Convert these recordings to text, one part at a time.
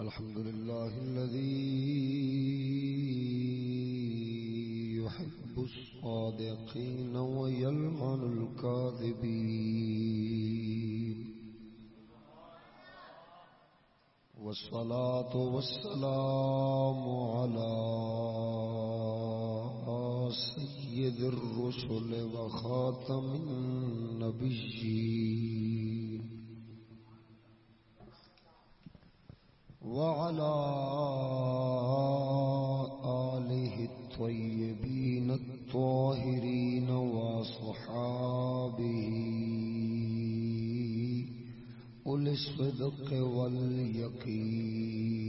الحمد لله الذي يحب الصادقين ويلعن الكاذبين. والصلاة والسلام على سيد الرسل وخاتم النبيين. وعلى آله الطيبين الطاهرين وصحابه أولي الصدق واليقين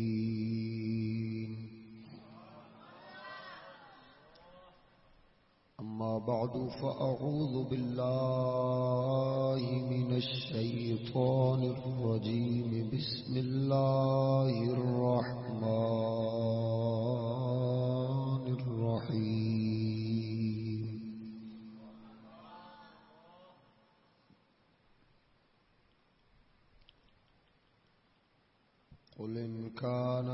أما بعد فأعوذ بالله من الشيطان الرجيم. بسم الله الرحمن الرحيم. قل إن كان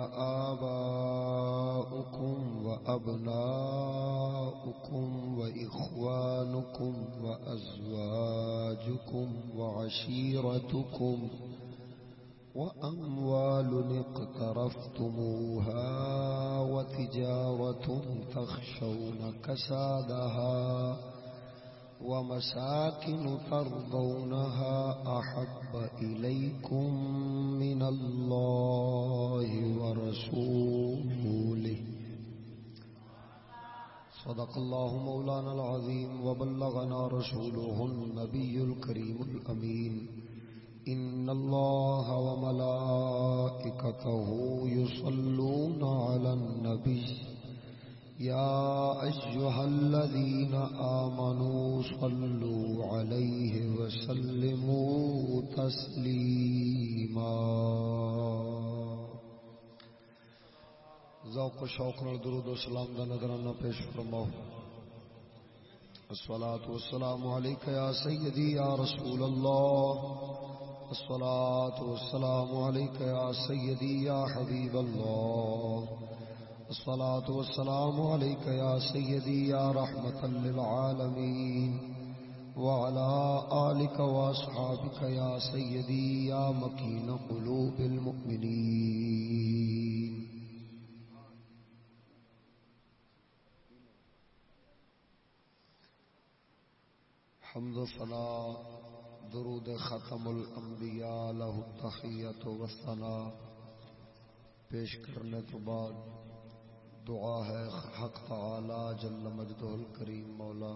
آباؤكم وأبناؤكم وإخوانكم وأزواجكم وعشيرتكم وأموال اقترفتموها وتجارة تخشون كسادها ومساكن ترضونها أحب إليكم من الله ورسوله. صدق الله مولانا العظيم وبلغنا رسوله النبي الكريم الأمين. إن الله وملائكته يصلون على النبي. يا أيها الذين آمنوا صلوا عليه وسلموا تسليما. ذوق و شوق نال درود و سلام دا نظرانہ پیش فرماؤ۔ الصلاة والسلام عليك يا سيدي يا رسول الله الصلاة والسلام عليك يا سيدي يا حبيب الله الصلاة والسلام عليك يا سيدي يا رحمة للعالمين وعلى آلك وأصحابك يا سيدي يا مكين قلوب المؤمنين حمد صلاة، درود ختم الانبیاء له التحیت و ثنا پیش کرنے تو بعد دعا ہے، حق تعالی جل مجدہ الکریم مولا۔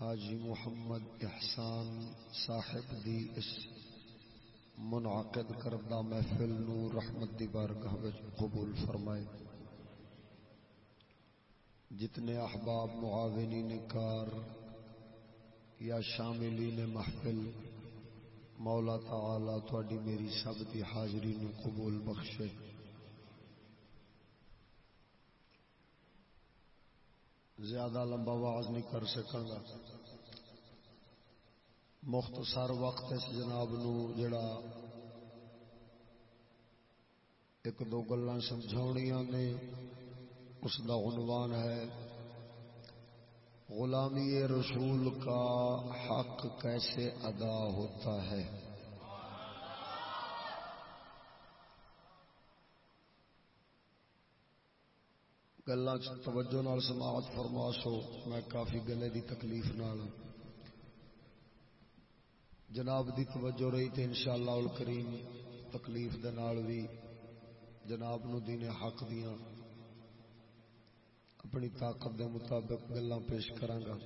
حاجی محمد احسان صاحب دی اس منعقد کردہ محفل نو رحمت دی بارگاہ وچ قبول فرمائے۔ جتنے احباب معاونین کار یا شاملین محفل، مولا تعالی تھوڑی میری سب کی حاضری نو قبول بخشے۔ زیادہ لمبا واز نہیں کر سکاں گا۔ مختصر وقت اس جناب نو جڑا ایک دو گلاں سمجھاونیاں نے۔ اس کا عنوان ہے، غلامی رسول کا حق کیسے ادا ہوتا ہے؟ گلا توجہ نال سماعت فرما سو، میں کافی گلے دی تکلیف نال۔ جناب دی توجہ رہی تے انشاءاللہ الکریم تکلیف دے نال بھی جناب نو دین حق دیاں۔ اپنی طاقت دے مطابق گلا پیش کرانگا۔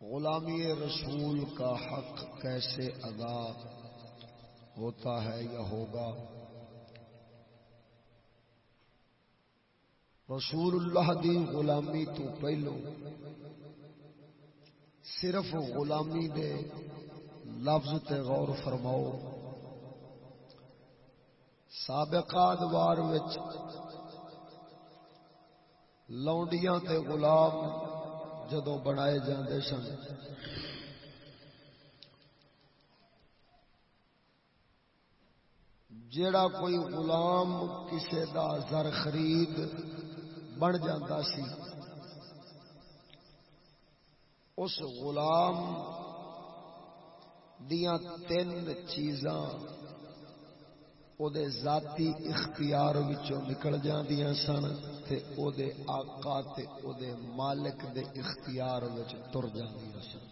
غلامی رسول کا حق کیسے ادا ہوتا ہے یا ہوگا؟ رسول اللہ دی غلامی تو پہلو صرف غلامی دے لفظ تے غور فرماؤ۔ سابقہ ادوار وچ لونڈیاں تے غلام جدو بنائے جاندے سن۔ جیڑا کوئی غلام کسے دا زر خرید بن جاندہ سی، اس غلام دیاں تین چیزاں او دے ذاتی اختیار وچوں نکل جاندیاں سن تے او دے آقا تے او دے مالک دے اختیار وچ تر جاندیاں سن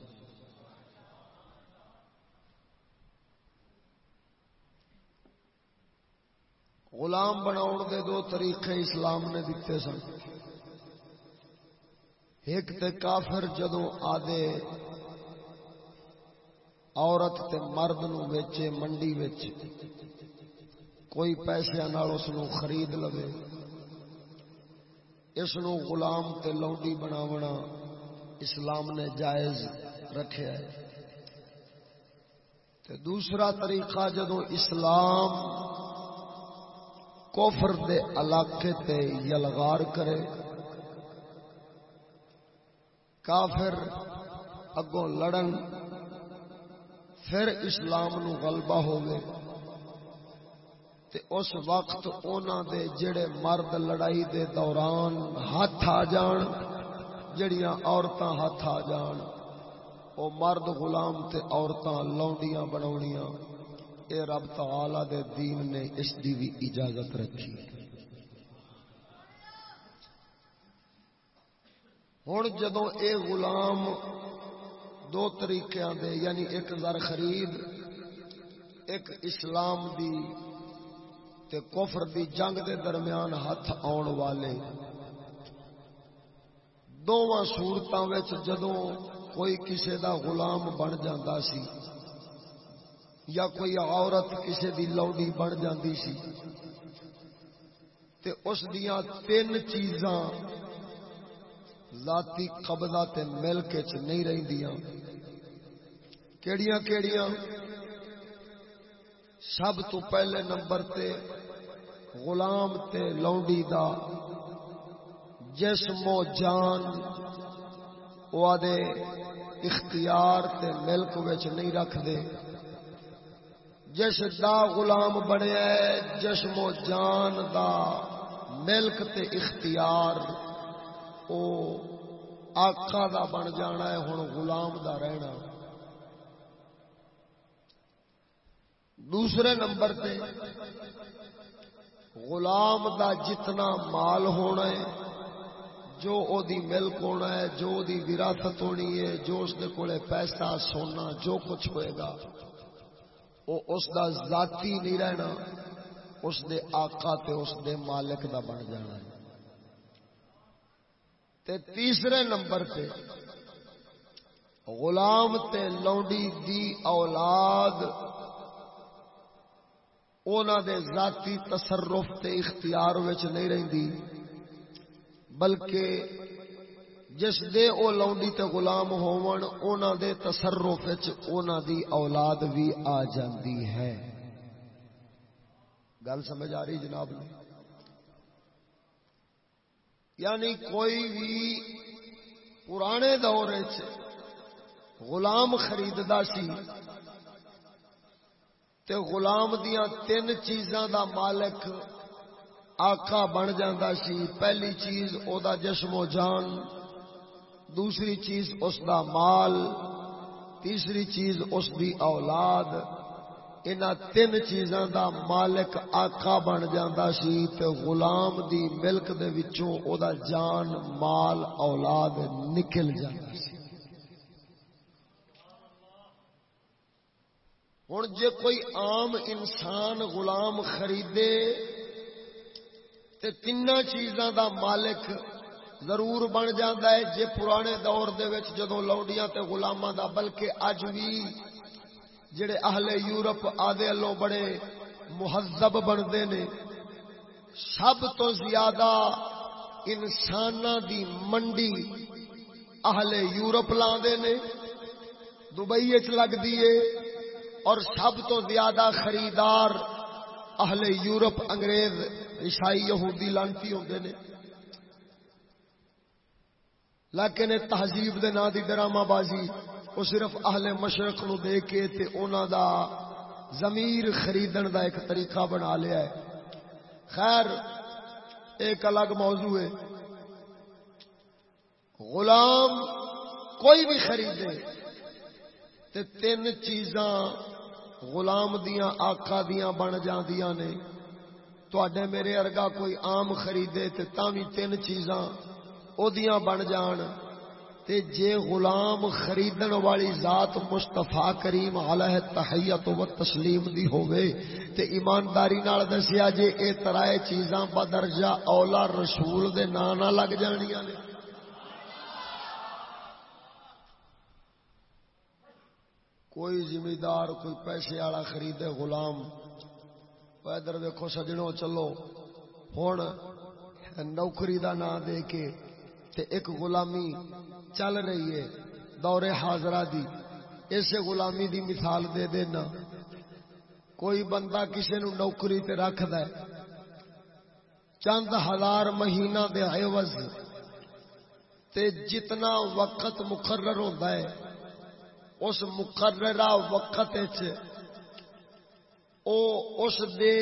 غلام بناؤ دے دو طریقے اسلام نے دیتے سن ایک تے کافر جدو آدھے عورت تے مرد نو ویچے منڈی ویچ کوئی پیسے اس خرید لو اس غلام تے لونڈی بناونا اسلام نے جائز رکھا ہے۔ تے دوسرا طریقہ جدو اسلام کوفر دے علاقے تے یلغار کرے، کافر اگوں لڑن، پھر اسلام نو غلبہ ہوگے تے اس وقت اونا دے جڑے مرد لڑائی دے دوران ہاتھ آ جان، جڑیاں عورتاں ہاتھ آ جان، او مرد غلام تے عورتاں لونڈیاں بناونیاں، اے رب تعالی دے دین نے اس دی بھی اجازت رکھی۔ ہوں جدو اے غلام دو طریقے دے یعنی ایک زر خرید، ایک اسلام دی تے کفر دی جنگ دے درمیان ہاتھ آن والے۔ دونوں سورتوں جدوں کوئی کسے دا غلام بن جاندہ سی یا کوئی عورت کسے دی لوڈی بن جاندی سی تے اس دیاں تین چیزاں ذاتی قبضہ تے ملک چ نہیں رہندیاں۔ کیڑیاں کیڑیاں؟ سب تو پہلے نمبر تے غلام تے لونڈی دا جسم و جان دے اختیار تے ملک وچ نہیں رکھ دے جس دا غلام بنیا جسم و جان دا ملک تے اختیار، او آقا دا بن جانا ہے، ہن غلام دا رہنا۔ دوسرے نمبر پہ غلام دا جتنا مال ہونا ہے، جو او دی ملک ہونا ہے، جو دی وراثت ہونی ہے، جو اس دے کولے پیسہ، سونا، جو کچھ ہوئے گا، او اس دا ذاتی نہیں رہنا، اس دے آقا تے اس دے مالک دا بن جانا ہے۔ تے تیسرے نمبر پہ، غلام تے لونڈی دی اولاد اونا دے ذاتی تصرف تے اختیار وچ نہیں رہندی، بلکہ جس دے او لونڈی تے غلام ہون اونا دے تصرف وچ اونا دی اولاد بھی آ جاندی ہے۔ گل سمجھ آ رہی جناب؟ نے یعنی کوئی بھی پرانے دور غلام خریددا سی تے غلام دیاں تین چیزاں دا مالک آقا بن جاندا سی۔ پہلی چیز او دا جسم و جان، دوسری چیز اس دا مال، تیسری چیز اس دی اولاد۔ ان تین چیزاں دا مالک آقا بن جاندا سی تے غلام دی ملک دے وچوں او دا جان، مال، اولاد نکل جاندا سی۔ ہوں جے کوئی عام انسان غلام خریدے تے تین چیزاں دا مالک ضرور بن جاتا ہے، جے پرانے دور دے وچ جدوں لوڈیاں تے غلاماں دا، بلکہ اج بھی جڑے اہل یورپ آدھے لو بڑے مہذب بنتے نے، سب تو زیادہ انسان دی منڈی اہل یورپ لاندے نے، دبئی چ لگتی ہے۔ اور سب تو زیادہ خریدار اہل یورپ انگریز، عیسائی، یہودی لانتی ہوتے ہیں لیکن تہذیب دے نا دی ڈرامہ بازی، وہ صرف اہل مشرق نو دے کے تے اونا دا زمیر خریدن دا ایک طریقہ بنا لیا ہے۔ خیر، ایک الگ موضوع ہے۔ غلام کوئی بھی خریدے تے تین چیزاں غلام دیاں آقا دیاں بن جاندیاں نے۔ تواڈے میرے ارگا کوئی عام خریدے تے تاوی تین چیزاں او دیاں بن جان۔ تے جے غلام خریدن والی ذات مصطفی کریم علیہ تحیت و تسلیم دی ہوئے تے ایمانداری نال دسیا جے اے ترائے چیزاں بدرجہ اولا رسول دے نانا لگ جانیاں نے۔ کوئی ذمہ دار کوئی پیسے والا خریدے غلام ادھر ویکو سجنوں چلو۔ ہوں نوکری دا نام دے کے تے ایک غلامی چل رہی ہے دور حاضرہ دی۔ اسے غلامی دی مثال دے دینا۔ کوئی بندہ کسی نو نوکری تے رکھ دے چند ہزار مہینہ دے عوض تے جتنا وقت مقرر ہوتا ہے۔ اس مقررہ وقت او اس دے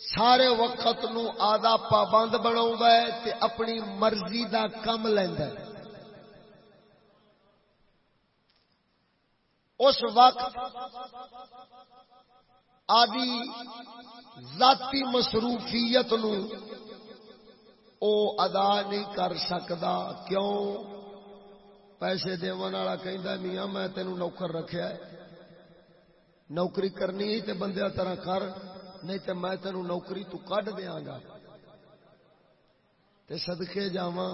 سارے وقت نو آدھا پابند بنا ہے تے اپنی مرضی دا کم لینا ہے۔ اس وقت آدی ذاتی مصروفیت نو او ادا نہیں کر سکتا کیوں؟ پیسے دون والا کہ میاں، میں تینوں نوکر رکھیا ہے. نوکری کرنی تے بندے طرح کر، نہیں تے میں تینوں نوکری تو کڈ دیا گا۔ تے صدقے جاواں،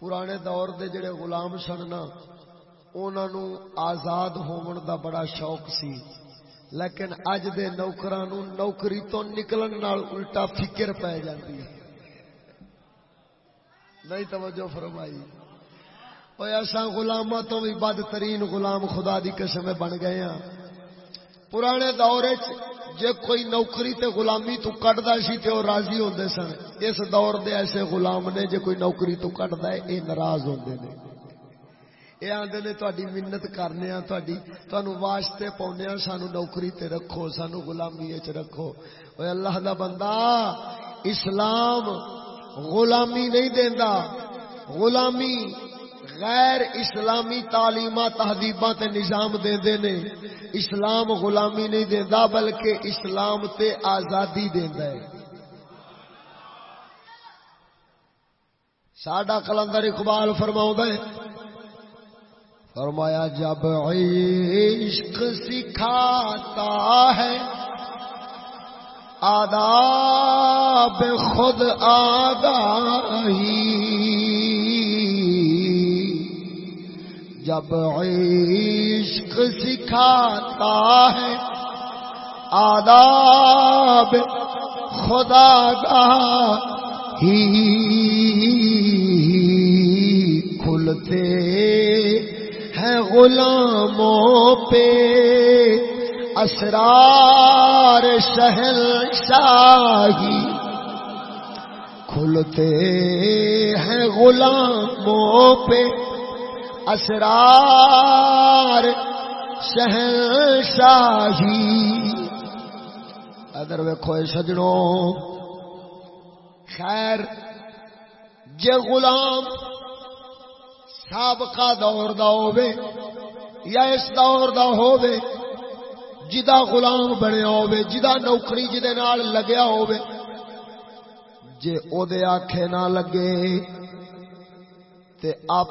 پرانے دور دے جڑے غلام سننا انہوں آزاد ہون دا بڑا شوق سی۔ لیکن اج دے نوکراں نو نوکری تو نکلن نال الٹا فکر پی جاتی نہیں توجہ فرمائی۔ ایسا گلاما تو بھی بدترین غلام خدا دی قسم بن گئے ہیں پرانے دور جے کوئی نوکری تے غلامی تو کٹدا سی تے او راضی ہوندے سن اس دور دے ایسے غلام نے جے کوئی نوکری تو کٹدا ہے اے ناراض ہوندے نے اے آندے نے تہاڈی منت کرنے ہاں تہاڈی تانوں واسطے پاونے ہاں سانو نوکری تے رکھو سانو غلامی وچ رکھو اوے اللہ دا بندہ اسلام غلامی نہیں دیندا غلامی غیر اسلامی تعلیم تہذیب تے نظام دے دے نے، اسلام غلامی نہیں دیندا بلکہ اسلام تے آزادی دیندا ہے۔ ساڈا کلندر اقبال فرماؤں ہے، فرمایا جب عشق سکھاتا ہے، آداب خود آگاہی۔ جب عشق سکھاتا ہے، آداب خدا ہی کھلتے ہیں غلاموں پہ۔ اسرار شہل شاہی کھلتے ہیں غلاموں پہ۔ اسرار شہن شاہی ادھر ویکو سجڑوں خیر جے غلام سابقہ دور دا ہوے یا اس دور دا ہوے جدا غلام بنیا ہوے جدا نوکری جدے نال لگیا ہوے جے او دے آکھے نہ لگے۔ تے آپ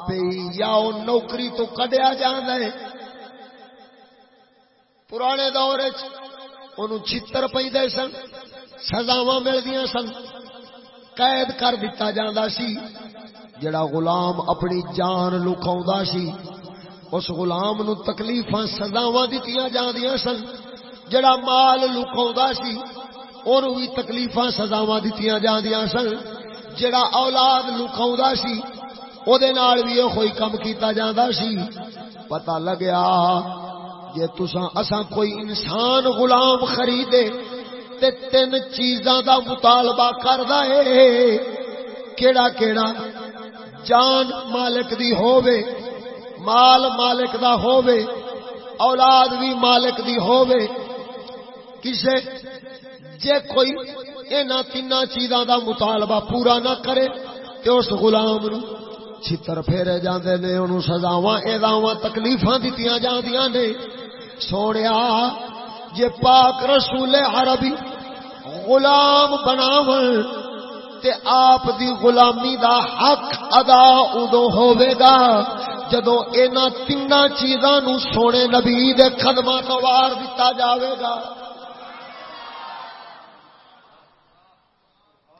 یا او نوکری تو کڈیا جان ہے۔ پرانے دور چھتر پہ سن سزاوا ملدی سن۔ قید کر دتا جا سی، جڑا غلام اپنی جان لکھا سی۔ اس غلام نو تکلیف سزاوا دیتی جاندیاں سن۔ جڑا مال لکھا سی اور بھی تکلیف سزاوا دیتی جاندیاں سن۔ جڑا اولاد لکھا سی او دے نال بھی کوئی کم کیتا جاندا سی پتہ لگیا جے تساں اساں کوئی انسان غلام خریدے تے تین چیزاں دا مطالبہ کردا اے کیڑا کیڑا جان مالک دی ہووے مال مالک دا ہووے اولاد بھی مالک دی ہووے کسے جے کوئی انہاں تین چیزاں دا مطالبہ پورا نہ کرے تے اس غلام نو چھتر پھیرے جاندے نے، انہوں سزاواں، ایداواں تکلیفاں دتیاں جاندیاں نے۔ سونیا جے پاک رسول عربی غلام بناون، تے آپ دی غلامی دا حق ادا ادو ہوے گا۔ جدو اینا تین چیزاں نو سونے نبی دے قدمہ تو وار دیتا جاوے گا۔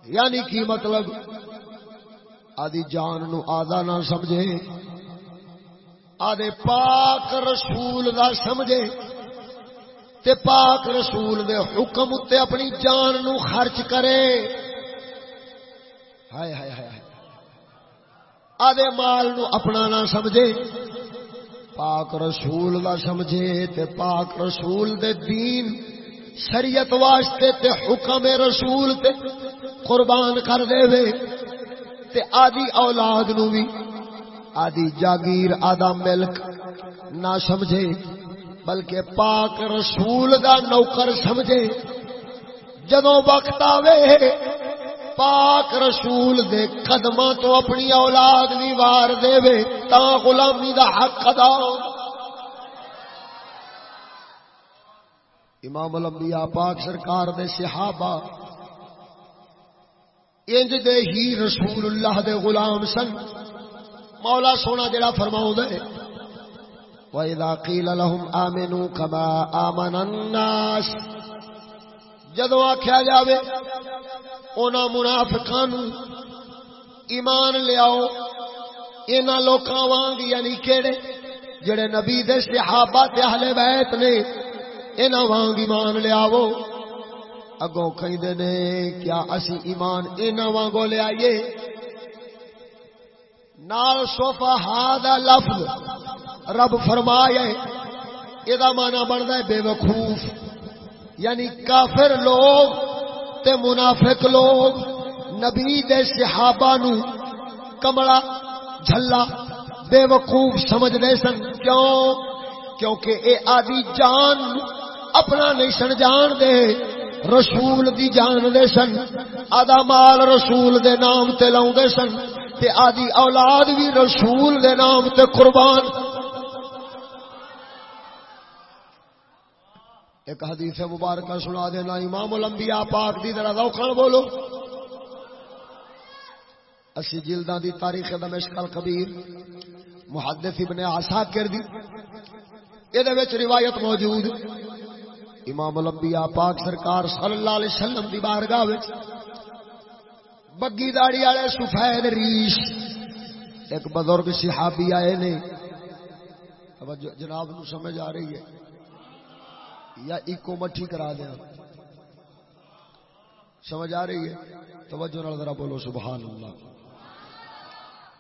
یعنی کی مطلب؟ آدھی جان نو آدھا نہ سمجھے، آدھے پاک رسول دا سمجھے، تے پاک رسول دے حکم تے اپنی جان نو خرچ کرے۔ ہائے ہائے ہائے آدھے مال نو اپنا نہ سمجھے، پاک رسول دا سمجھے، تے پاک رسول دے دین، شریعت واسطے تے حکم رسول تے قربان کر دے وے۔ تے آدھی اولاد نو بھی آدھی جاگیر، آدھا ملک، نہ سمجھے، بلکہ پاک رسول دا نوکر سمجھے۔ جدو وقت آوے، پاک رسول دے قدمہ تو اپنی اولاد بھی وار دے وے تا غلامی دا حق ادا۔ امام الانبیاء پاک سرکار دے صحابہ انج دے ہی رسول اللہ دے غلام سن۔ مولا سونا جڑا فرماؤں دے۔ وَإِذَا قِيلَ لَهُمْ آمِنُوا كَمَا آمَنَ النَّاسِ۔ جدو آکھیا جاوے، اونا منافقان ایمان لیاؤ اینا لوکاں وانگ یعنی کیڑے؟ جڑے نبی دے صحابہ تے اہل بیت نے، اینا وانگ ایمان لیاؤ اگوں کہیں نے، کیا اسی ایمان اینا وانگو لے آئیے؟ نال صوفہ ہادا لفظ رب فرمائے یہ مانا بنتا ہے بے وقوف یعنی کافر لوگ تے منافق لوگ، نبی دے صحابہ نو کمڑا جھلا بے وقوف سمجھ دے سن۔ کیوں؟ کیونکہ اے آدھی جان اپنا نہیں سن جان دے۔ رسول دی جان دے سن، آدھا مال رسول دے نام تے لاؤں دے سن، تے آدھی اولاد بھی رسول دے نام تے قربان۔ ایک حدیث مبارکہ سنا دینا، امام الانبیاء پاک دی، ذرا ذوقن بولو۔ اسی جلداں دی تاریخ دمشق الکبیر محدث ابن عساکر دی اے دے وچ روایت موجود۔ امام الانبیاء پاک سرکار صلی اللہ علیہ وسلم دی بارگاہ وچ بگی داڑی والے سفید ریش۔ ایک بزرگ صحابی آئے نے۔ جناب نو سمجھ آ رہی ہے۔ یا ایکو مٹھی کرا دیا۔ سمجھ آ رہی ہے؟ توجہ نال ذرا بولو، سبحان اللہ۔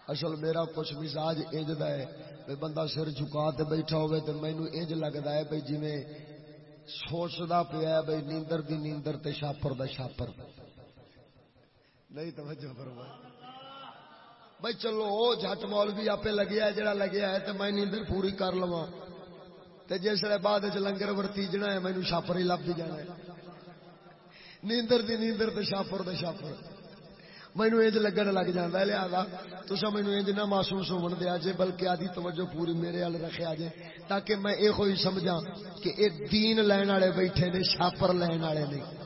اصل میرا کچھ مزاج انج ہے۔ بندہ سر جھکا تے بیٹھا ہوئے تے مینوں انج لگدا ہے بھئی جویں سوچتا پیا بھائی، نیندر دی نیندر تے شاپر دا شاپر۔ نہیں توجہ فرمائے۔ بھائی چلو او جھٹ مولوی آپ لگیا ہے، جڑا لگیا ہے تے میں نیندر پوری کر لوا تے جس بعد لنگر ورتی جنا ہے مینو شاپر ہی لب جانا ہے۔ نیندر دی نیندر تے شاپر دے شاپر۔ مینو انج لگن لگ جاتا ہے لہذا تسا مینو انج نہ محسوس ہون دیا جے بلکہ آدھی توجہ پوری میرے وال رکھا جے تاکہ میں یہ ہوئی سمجھا کہ اے دین لین والے بیٹھے نے شاپر لین والے نہیں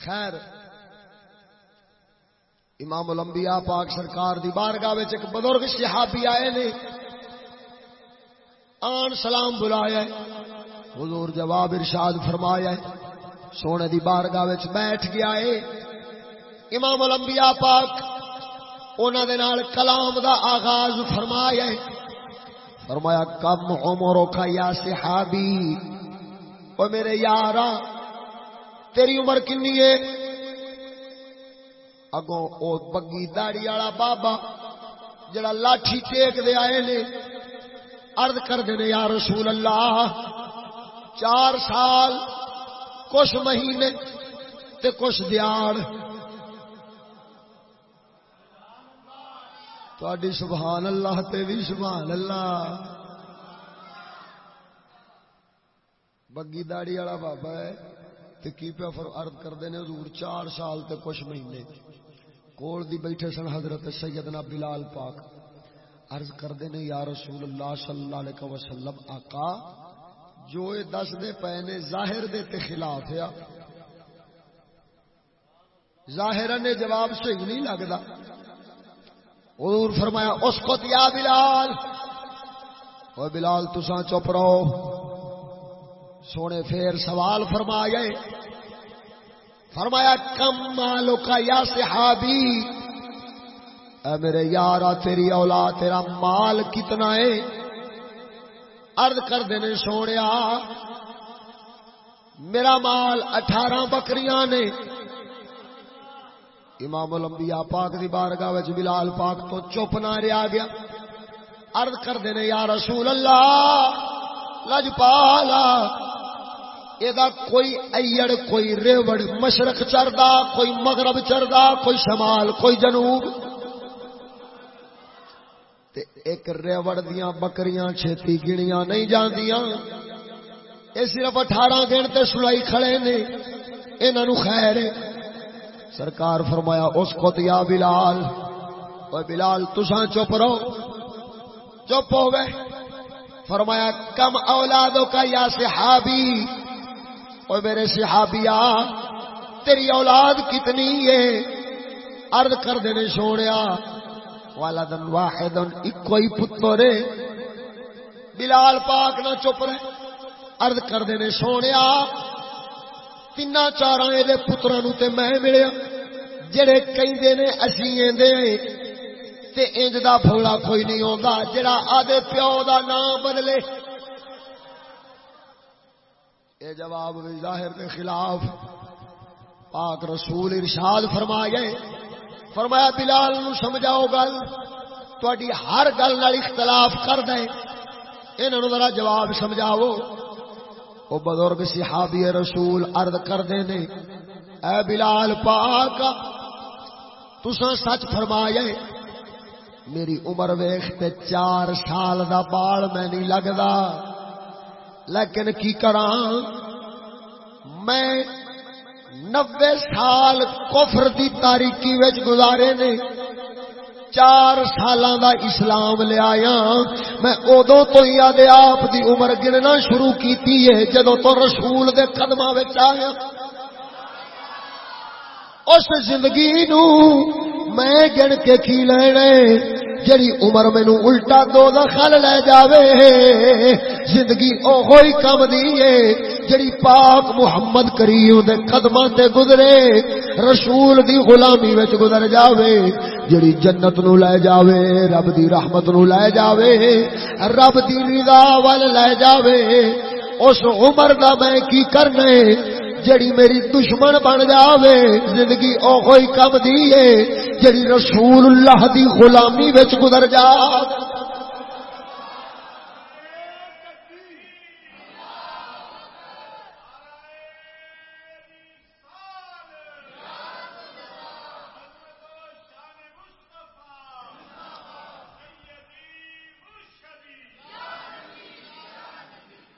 خیر امام الانبیاء پاک سرکار دی بارگاہ وچ ایک بزرگ صحابی آئے نے آن سلام بلایا حضور جواب ارشاد فرمایا سونے دی بارگاہ وچ بیٹھ گیا ہے امام الانبیاء پاک انہاں دے نال کلام دا آغاز فرمایا ہے فرمایا، کم عمروں کا یا صحابی، او میرے یارا تیری عمر کنی ہے اگوں او بگی داڑی والا بابا جڑا لاٹھی ٹیک دے آئے نے، عرض کر دینے یا رسول اللہ، چار سال کچھ مہینے تے کچھ دیار تھوڑی سبحان اللہ تے بھی سبحان اللہ۔ بگی داڑی والا بابا ہے تے کی پیا فر، عرض کردے نے حضور چار سال تے کچھ مہینے کول دی بیٹھے سن حضرت سیدنا بلال پاک۔ عرض کردے نے یا رسول اللہ صلی اللہ علیہ وسلم، آقا جو یہ دس دے پے نے، ظاہر دے تے خلاف ہے۔ ظاہر نے جواب صحیح نہیں لگتا۔ حضور فرمایا، اس کو دیا بلال۔ وہ بلال تسا چپ رہو۔ سونے پھر سوال فرما گئے فرمایا، کم مالو کا یا صحابی۔ اے میرے یارا، تیری اولاد، تیرا مال کتنا ہے؟ ارد کر دینے سونے میرا مال اٹھارہ بکریاں نے۔ امام الانبیاء پاک دی بارگاہ وچ بلال پاک تو چپ نہ رہا گیا۔ عرض کر دینے یا رسول اللہ، لجپالا ادا کوئی ایڑ، کوئی ریوڑ، مشرق چردا، کوئی مغرب چردا، کوئی شمال، کوئی جنوب۔ تے ایک ریوڑ دیاں بکریاں چھتی گنیاں نہیں جاندیاں۔ اے صرف اٹھارہ گھنٹے سلائی کھڑے نے۔ انہوں خیر ہے۔ سرکار فرمایا، اس کو دیا بلال۔ اور بلال تسا چپ رہو۔ چپ ہو گئے فرمایا، کم اولادوں کا یا صحابی۔ اور میرے صحابیا تیری اولاد کتنی ہے؟ ارد کر دینے چھوڑیا والا دن واحد ایک ہی پتر بلال پاک نہ چپ رہے۔ ارد کر دینے چھوڑیا تین چار پترا نو تے میں ملیا۔ جڑے کہیں نے، اسی ایندے تے انج دا پھولا کوئی نہیں ہوتا جڑا آدھے پیو دا نام بدلے۔ اے جواب بھی ظاہر کے خلاف پاک رسول ارشاد فرما گئے فرمایا، بلال نو سمجھاؤ گل تھی ہر گل اختلاف کر دیں۔ انہوں ذرا جواب سمجھاؤ۔ وہ بزرگ صحابی رسول ارد کر دے نے، اے بلال پاک تسا سچ فرمایا میری عمر ویخ تے چار سال دا بال میں نہیں لگتا لیکن کی کرا میں نبے سال کفر دی تاریخی گزارے نے، چار سال دا اسلام لیا میں ادو تو ہی آدھے آپ دی عمر گننا شروع کیتی ہے جدو تو رسول دے قدم آیا۔ اس زندگی نو میں گن کے کی لینے جڑی عمر مینو الٹا دو دخل لے جاوے، زندگی او ہوئی کم دیئے جڑی پاک محمد کریم دے قدماں تے گزرے، رسول دی غلامی وچ گزر جاوے۔ جڑی جنت نو لے جاوے، رب دی رحمت نو لے جاوے۔ رب دی رضا ول لے جاوے۔ اس عمر دا میں کی کرنے جڑی میری دشمن بن جاوے، زندگی او کوئی کم دیے جڑی رسول اللہ دی غلامی وچ گزر جا۔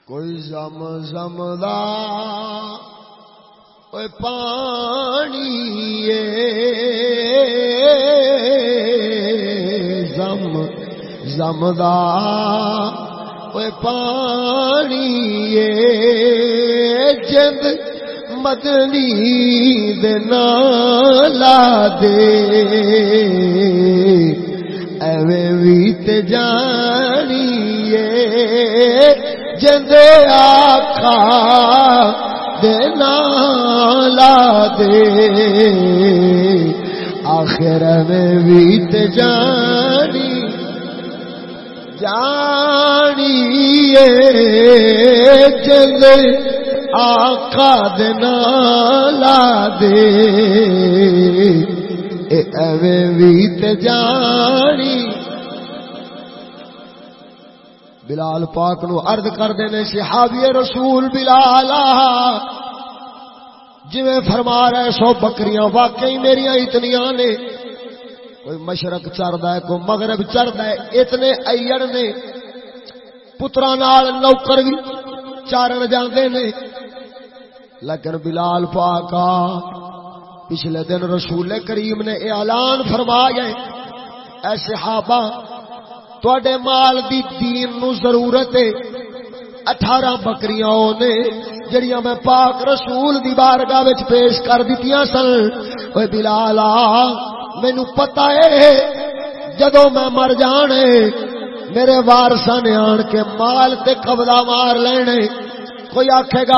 کوئی زم زم دا پانی زم زمدا پانی جد مدنی لا دے ایویں ویت جانی جد آخا دینا لا دے۔ آخر میں بیت جانی جانی چل آقا دینا لا دے۔ ایویں بیت جانی بلال پاک نو ارد کر دینے صحابی رسول بلال جی فرما رہے سو بکریاں، واقعی میری اتنی نے۔ کوئی مشرق چڑھتا ہے، کوئی مغرب چڑھتا ہے، اتنے ایڑ نے۔ پترا نال نوکر بھی چارن جاندے نے۔ لیکن بلال پاکا پچھلے دن رسول کریم نے اعلان فرمایا اے صحابہ تواڈے مال دی دین نو ضرورت ہے۔ اٹھارہ بکریاں نے جڑیاں میں پاک رسول دی بارگاہ وچ پیش کر دتیاں سن۔ اوے بلال مینو پتا ہے جدو میں مر جانے میرے وارسا نے آن کے مال تے قبضہ مار لینے کوئی آکھے گا،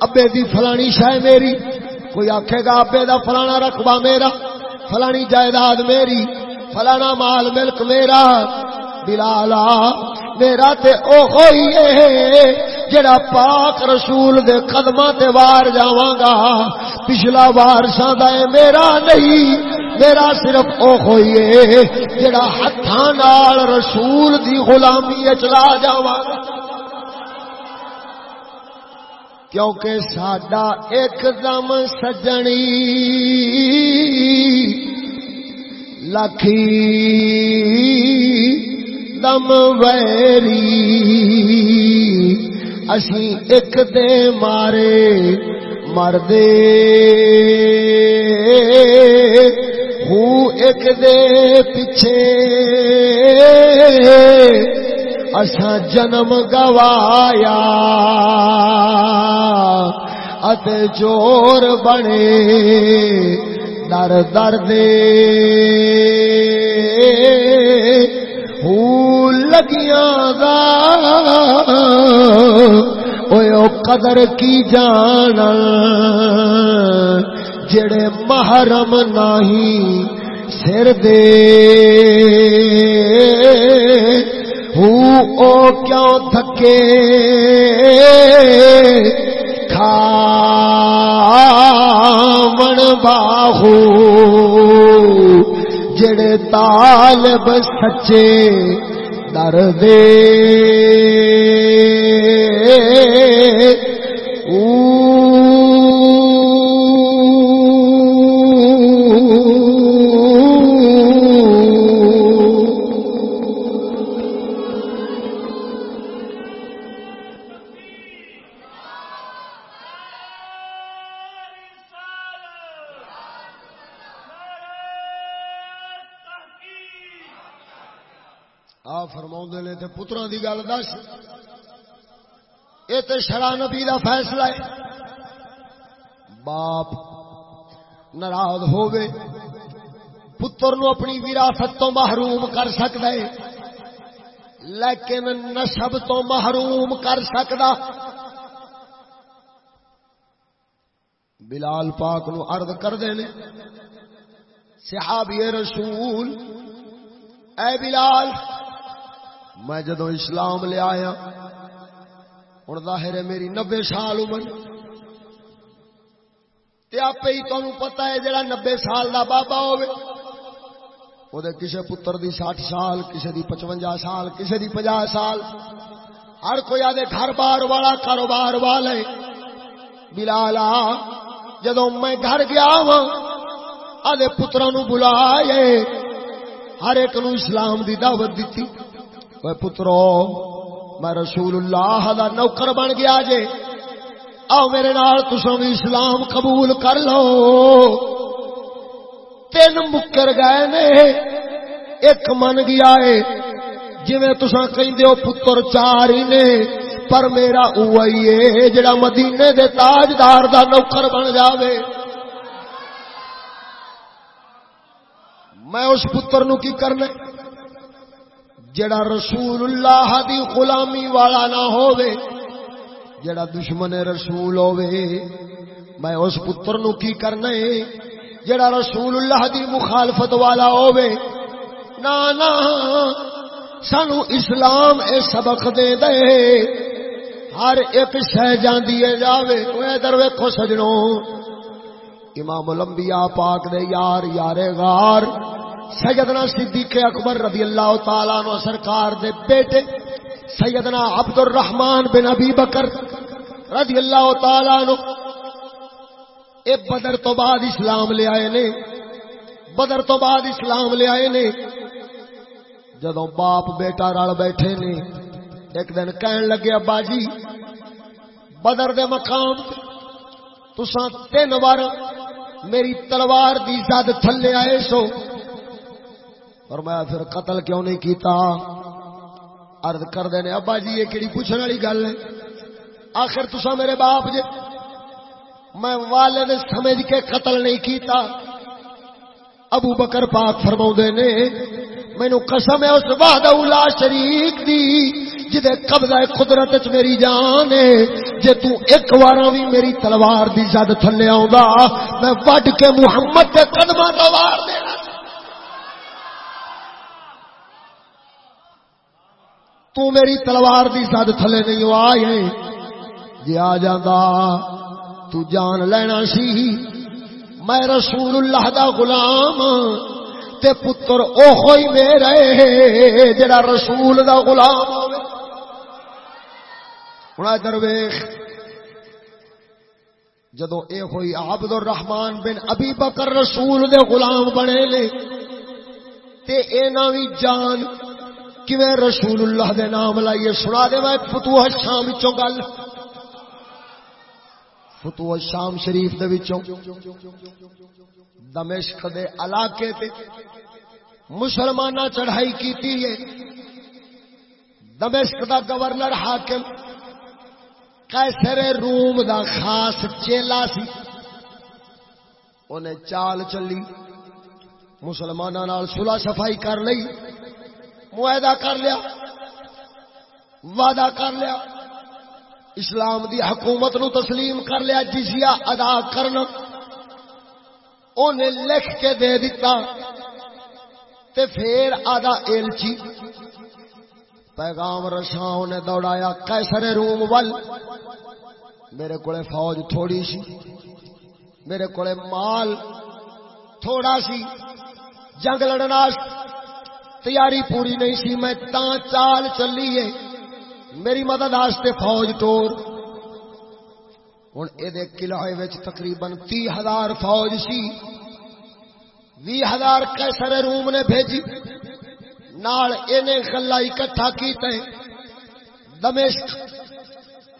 ابے دی فلانی شہ میری۔ کوئی آکھے گا، ابے دا فلانا رقبہ میرا۔ فلانی جائیداد میری۔ فلانا مال ملک میرا۔ بلالا، میرا تے او ہوئی ہے، جڑا پاک رسول دے قدمہ تے وار جاواں گا۔ پچھلا وار سادا میرا نہیں، میرا صرف او ہوئی ہے، جڑا ہتھاں نال رسول دی غلامی چلا جاواں گا۔ کیونکہ ساڈا ایک دم سجنی لکھی دم ویری۔ اسی ایک دے مارے مردے۔ ہوں ایک دے پیچھے۔ اسا جنم گوایا۔ ات جور بنے۔ در در دے لگیاں گا او قدر کی جان جڑے محرم نہیں سر دے۔ او کیوں تھکے کھا من باہو جڑے طالب سچے۔ در دے۔ دی گل دس۔ یہ تو شرا نبی کا فیصلہ ہے۔ باپ ناراض ہوے پتر نو اپنی وراثت تو محروم کر سکتا ہے۔ لیکن نسب تو محروم کر سکتا بلال پاک نو عرض کر دے صحابی رسول، اے بلال میں جدو اسلام لے آیا ہوں ظاہر ہے میری نبے سال عمر۔ آپ ہی تمہیں پتا ہے جڑا نبے سال کا بابا ہو کسی پتر دی سٹھ سال کسی دی پچوجا سال کسی دی پنجا سال۔ ہر کوئی آدھے گھر بار والا، کاروبار والے۔ بلالا جدو میں گھر گیا وا آدھے پترا نو بلا ہر ایک نو اسلام دی دعوت دیتی پترو میں رسول اللہ دا نوکر بن گیا جے آؤ میرے نال تسوں بھی اسلام قبول کر لو تین مکر گئے نے ایک من گیا ہے جی تسا کہ پتر چار ہی نے پر میرا اوئی ہے جڑا مدینے دے تاجدار دا نوکر بن جاوے میں اس پتر نو کی کرنے جڑا رسول اللہ دی غلامی والا نہ ہووے، جڑا دشمن رسول ہووے، میں اس پتر نو کی کرنا ہے؟ جڑا رسول اللہ دی مخالفت والا ہووے، نا نا، سانو اسلام اے سبق دے دے، ہر ایک شہ جاندی ہے جاوے اوے ادھر ویکھو سجنوں۔ امام الانبیاء پاک دے یار یار غار سیدنا صدیق اکبر رضی اللہ تعالیٰ نو سرکار دے بیٹے سیدنا عبد الرحمن بن ابی بکر رضی اللہ تعالیٰ نو اے بدر تو بعد اسلام لے آئے نے، بدر تو بعد اسلام لے آئے نے۔ جدو باپ بیٹا رل بیٹھے نے، ایک دن کہن لگے، ابا جی بدر دے مقام تسا تین بار میری تلوار دی زد تھلے آئے سو۔ اور میں پھر قتل کیوں نہیں کیتا؟ عرض کر دینے ابا جی یہ کیڑی پوچھنے والی گل ہے؟ آخر تسا میرے باپ جی میں والد سمجھ کے قتل نہیں کیتا۔ ابو بکر پاک فرما نے مینو قسم ہے اس وحدہ لا شریک دی، جدے قبضہ قدرت چ میری جان ہے، جے تو ایک وارا بھی میری تلوار دی زد تھلے آوندا، میں وڈ کے محمد دے قدماں دا وار دینا۔ تو میری تلوار دی زد تھلے نہیں آئے۔ جے آ جاندا تو جان لینا سی۔ میں رسول اللہ دا غلام، تے پتر اوہی میرے جڑا رسول دا غلام ہوے ہوں درویش، جدو اے ہوئی عبد الرحمان بن ابی بکر رسول دے غلام بنے لے، تے اے ناوی جان کیویں رسول اللہ دے نام لائیے؟ سنا دے میں فتوح شام وچوں گل۔ فتوح شام شریف دے وچوں۔ دمشق دے علاقے تے مسلمانہ چڑھائی کیتی ہے۔ دمشق دا گورنر حاکم کیسر روم دا خاص چیلا سی۔ انہیں چال چلی۔ مسلمانوں سلا صفائی کر لی معاہدہ کر لیا، وعدہ کر لیا، اسلام دی حکومت نو تسلیم کر لیا جزیا ادا کرنا۔ انہیں لکھ کے دے دیتا تے پھر آدھا ایلچی۔ پیغام رساں نے دوڑایا کیسر روم ول۔ میرے کو فوج تھوڑی سی، میرے کو مال تھوڑا سی۔ جنگ لڑنا تیاری پوری نہیں سی، میں تا چال چلی ہے۔ میری مدد آستے فوج ٹور ہوں یہ قلعے تقریباً تی ہزار فوج سی۔ بھی ہزار کیسر روم نے بھیجی۔ نال اینے گلا اکٹھا کیتے دمشق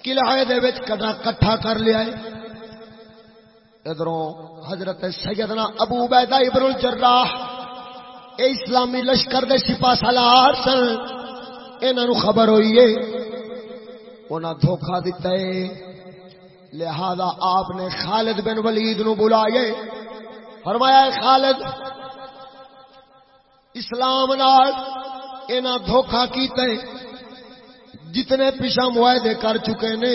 قلعے دے وچ کٹھا کر لیا ادھروں حضرت سیدنا ابو عبیدہ ابن الجراح اے اسلامی لشکر دے سپاہ سالار سن، انہاں نو خبر ہوئی ہے انہاں دھوکا دتا ہے لہذا آپ نے خالد بن ولید نو بلائے فرمایا خالد، اسلام نال انہاں اینا دھوکھا کیتے جتنے پیشہ معاہدے کر چکے نے،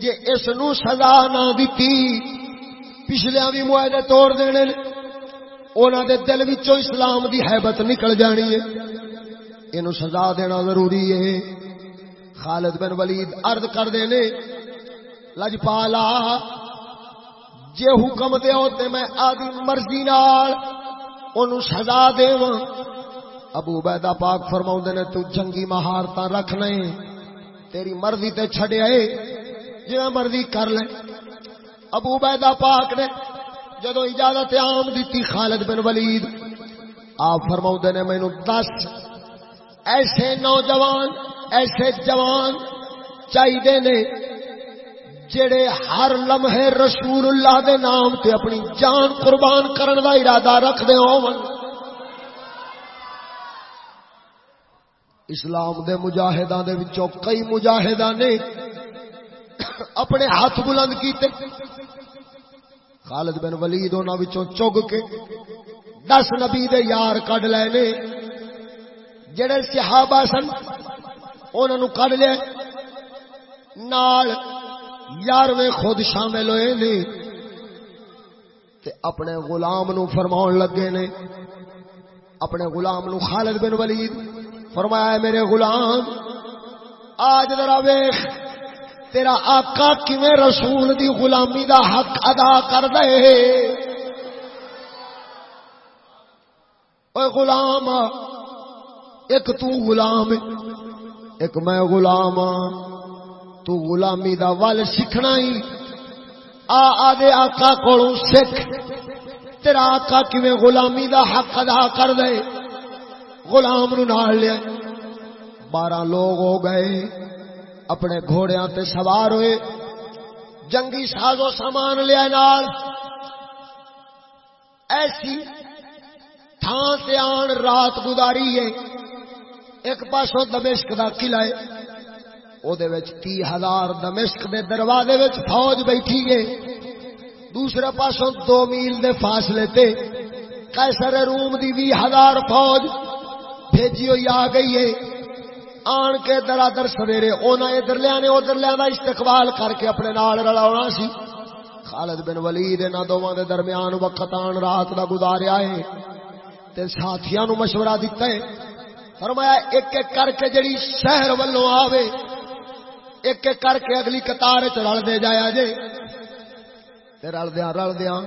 جے اس نو سزا نہ دیتی پچھلے بھی معاہدے توڑ دینے انہوں دے دل وچوں اسلام دی حیبت نکل جانی ہے۔ اینو سزا دینا ضروری ہے۔ خالد بن ولید عرض کر دینے لجپالا جے حکم دے ہوتے میں آدھی مرضی نال انہوں سزا دے ابو بیدہ پاک فرماؤں نے، تو جنگی مہارتا رکھ تیری مرضی تے چھڑے آئے جنہ مرضی کر لیں ابو بیدہ پاک نے جدو اجازت عام دیتی خالد بن ولید، آپ فرماؤں نے میں دس ایسے نوجوان، ایسے جوان چاہیے نے جڑے ہر لمحے رسول اللہ دے نام تے اپنی جان قربان کرن دا ارادہ رکھ دے ہون۔ اسلام دے مجاہداں دے وچوں کئی مجاہداں نے اپنے ہاتھ بلند کیتے۔ خالد بن ولید انہاں وچوں چگ کے دس نبی دے یار کڈ لے نے، جڑے صحابہ سن، انہاں نو کڈ لے، نال یارویں خود شامل ہوئے نے، تے اپنے غلام نو فرماؤن لگے نے، اپنے غلام نو خالد بن ولید، فرمایا ہے میرے غلام، آج ذرا ویخ تیرا آقا کیویں رسول دی غلامی دا حق ادا کر دے اے غلام ایک تو غلام ایک میں غلام تو غلامی دا ول سیکھنا ہی۔ آ، آدھے آقا کو سکھ۔ تیرا آقا کیویں غلامی دا حق ادا کر دے غلام نو نال لیا بارہ لوگ ہو گئے۔ اپنے گھوڑیاں تے سوار ہوئے۔ جنگی ساز و سامان لیا نال۔ ایسی تھان سے آن رات گزاری ہے۔ ایک پاسوں دمشق دا قلعہ ہے۔ او دے وچ تی ہزار دمشق دے دروازے وچ فوج بیٹھی ہے۔ دوسرے پاسوں دو میل دے فاصلے تے قیصر روم دی بھی ہزار فوج بھیجی ہوئی آ گئی ہے۔ آن کے درادر سویرے، اونا ادھر لیا نے ادھر لیا دا استقبال کر کے اپنے نال رلاونا سی۔ خالد بن ولید انہاں دوواں دے درمیان وقت آن رات دا گزاریا ہے۔ تے ساتھیاں نو مشورہ دیتا ہے۔ فرمایا، ایک ایک کر کے جڑی شہر والوں آوے، ایک ایک کر کے اگلی قطار چ رل دے جایا جے۔ تے رل دیاں رل دیاں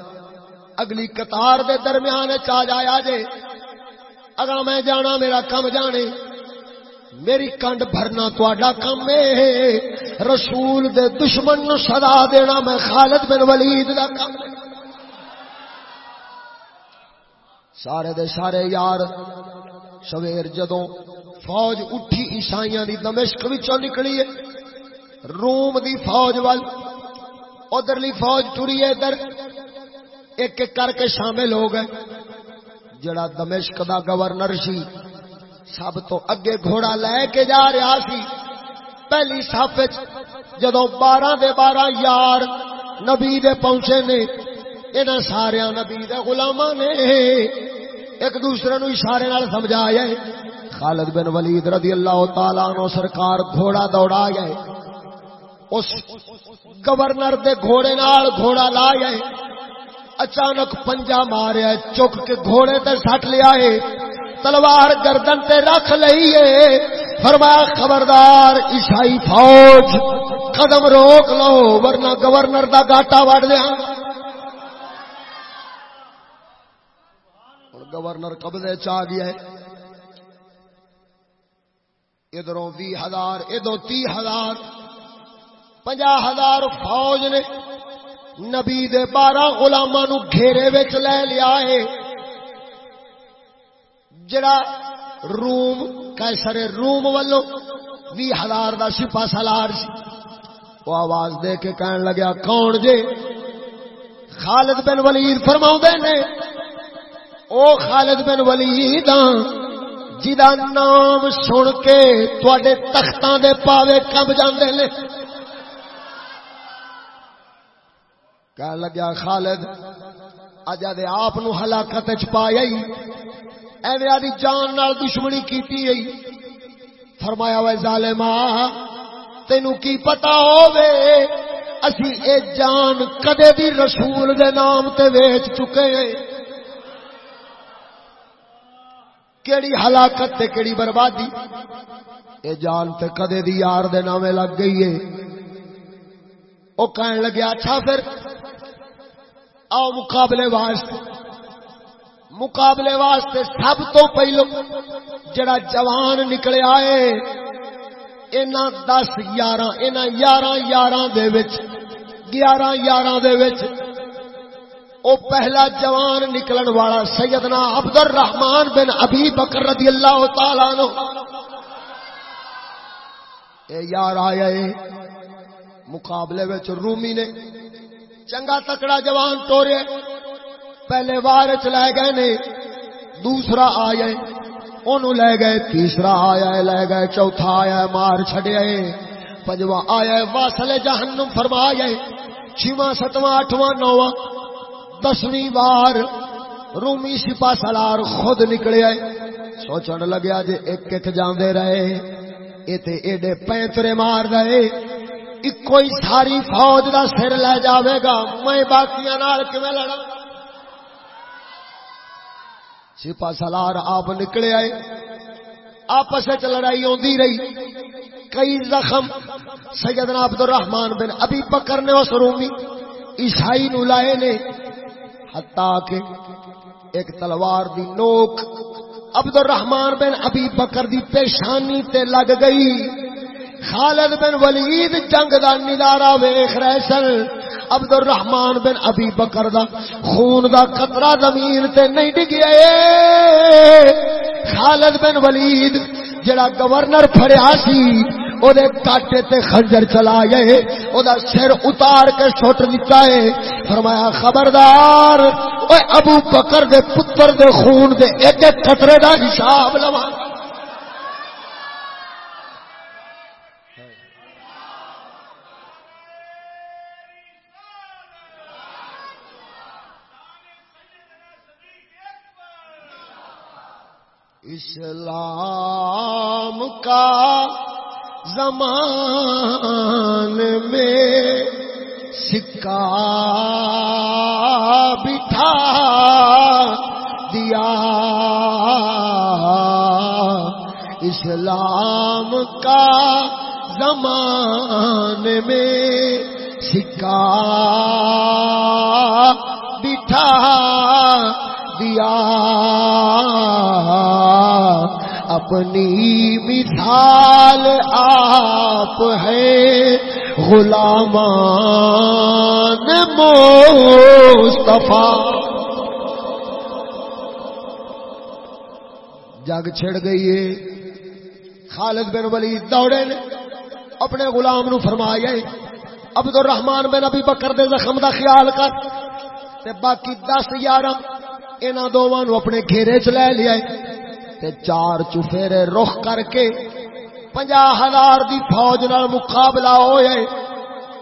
اگلی قطار دے درمیان چ جایا جے۔ اگا میں جانا، میرا کم جانے۔ میری کنڈ بھرنا تھوڑا کم ہے۔ رسول دے دشمن نو سزا دینا میں خالد بن ولید دا کم سارے دے سارے یار، سویر جدوں فوج اٹھی عیسائیاں دی دمشق وچوں نکلی ہے، روم دی فوج وال، ادھرلی فوج ٹری ہے ادھر، ایک ایک کر کے شامل ہو گئے۔ جڑا دمشق دا گورنر سی سب تو اگے گھوڑا لے کے جا رہا سی۔ پہلی صف جدو بارہ دے بارہ یار نبی دے پہنچے نے، انہاں سارے نبی دے غلاماں نے۔ ایک دوسرے نو اشارے نال سمجھایا خالد بن ولید رضی اللہ تعالی عنہ سرکار گھوڑا دوڑا گئے اس گورنر دے گھوڑے نال گھوڑا لا گئے اچانک پنجا ماریا چک کے گھوڑے تے سٹ لیا ہے۔ تلوار گردن تے رکھ لئیے فرمایا خبردار، عیسائی فوج، قدم روک لو، ورنہ گورنر دا گاٹا وڑ دیا گورنر قبضے چاہ گیا ہے۔ ادھروں بھی ہزار ادھر تی ہزار پنجا ہزار فوج نے نبی دے بارہ غلاماں نو گھیرے وچ لے لیا ہے۔ جڑا روم کیسر روم والو بھی ہزار دا سپا سالار سی۔ وہ آواز دے کے کہن لگیا، کون جے؟ خالد بن ولید فرماؤں نے۔ او خالد بن ولید جدا نام سن کے تھوڑے تختاں دے پاوے کب جاندے نے۔ کہنے لگیا، خالد، اجا دے آپ نو ہلاکت چ پایا ایویں آدھی جان نال دشمنی کیتی ہے فرمایا وے ظالما تینو کی پتا ہووے؟ اسی اے جان کدے بھی رسول دے نام تے ویچ چکے ہیں کیڑی ہلاکت تے کیڑی بربادی؟ اے جان تے کدے دی یار دے نامے لگ گئی ہے او کہن لگیا اچھا پھر، آؤ مقابلے واسطے۔ مقابلے واسطے سب تو پہلو جڑا جوان نکلے آئے، اینا دس یارہ اینا یارہ یارہ دے وچ گیارہ یارہ دے وچ، او پہلا جوان نکلن والا سیدنا عبد الرحمان بن ابی بکر رضی اللہ تعالیٰ عنہ۔ اے یار آیا مقابلے وچ رومی نے چنگا تکڑا جوان ٹورے پہلے وار چ لے گئے نے، دوسرا آیا اونوں لے گئے، تیسرا آیا لے گئے، چوتھا آیا مار چھڈیا پنجواں آیا ہے جہنم فرمایا چھواں، ستواں، اٹھواں، نواں، دسویں بار رومی سپا سالار خود نکلے آئے۔ سوچن لگیا جے ایک ایک جاندے رہے، اے تے ایڈے پینترے مار گئے ایک ساری فوج دا سر لے جاوے گا، میں باقیاں نال کیویں لڑا سپا سالار آپ نکلے آئے آپس لڑائی ہوندی رہی کئی زخم سیدنا عبد الرحمان بن ابھی بکر نے اس رومی عیسائی نو لائے نے حتا کہ ایک تلوار دی نوک عبد الرحمان بن ابھی بکر دی پیشانی تے لگ گئی خالد بن ولید جنگ دا نظارہ ویخ رہے سن عبد الرحمان بن ابی بکر دا خون دا قطرہ زمین تے نہیں ڈگیا خالد بن ولید جڑا گورنر پھڑیا سی، او دے کاٹے تے خنجر چلا گئے او دا سر اتار کے چھوٹ دیتا ہے فرمایا، خبردار اوے ابو بکر دے پتر دے خون دے ایک ایک قطرے دا حساب لوا۔ اسلام کا زمان میں سکا بٹھا دیا۔ اسلام کا زمان میں سکا اپنی مثال آپ ہے غلامان مصطفیٰ۔ جگ چھڑ گئی ہے۔ خالد بن ولید دوڑے نے۔ اپنے غلام نو فرمایا عبد الرحمان بن ابی بکر دے زخم دا خیال کر۔ تے باقی دس یارہ انہاں دوواں نو اپنے گھیرے چ لے لیا تے چار چفیرے رخ کر کے پنجا ہزار دی فوج نال مقابلہ ہوئے،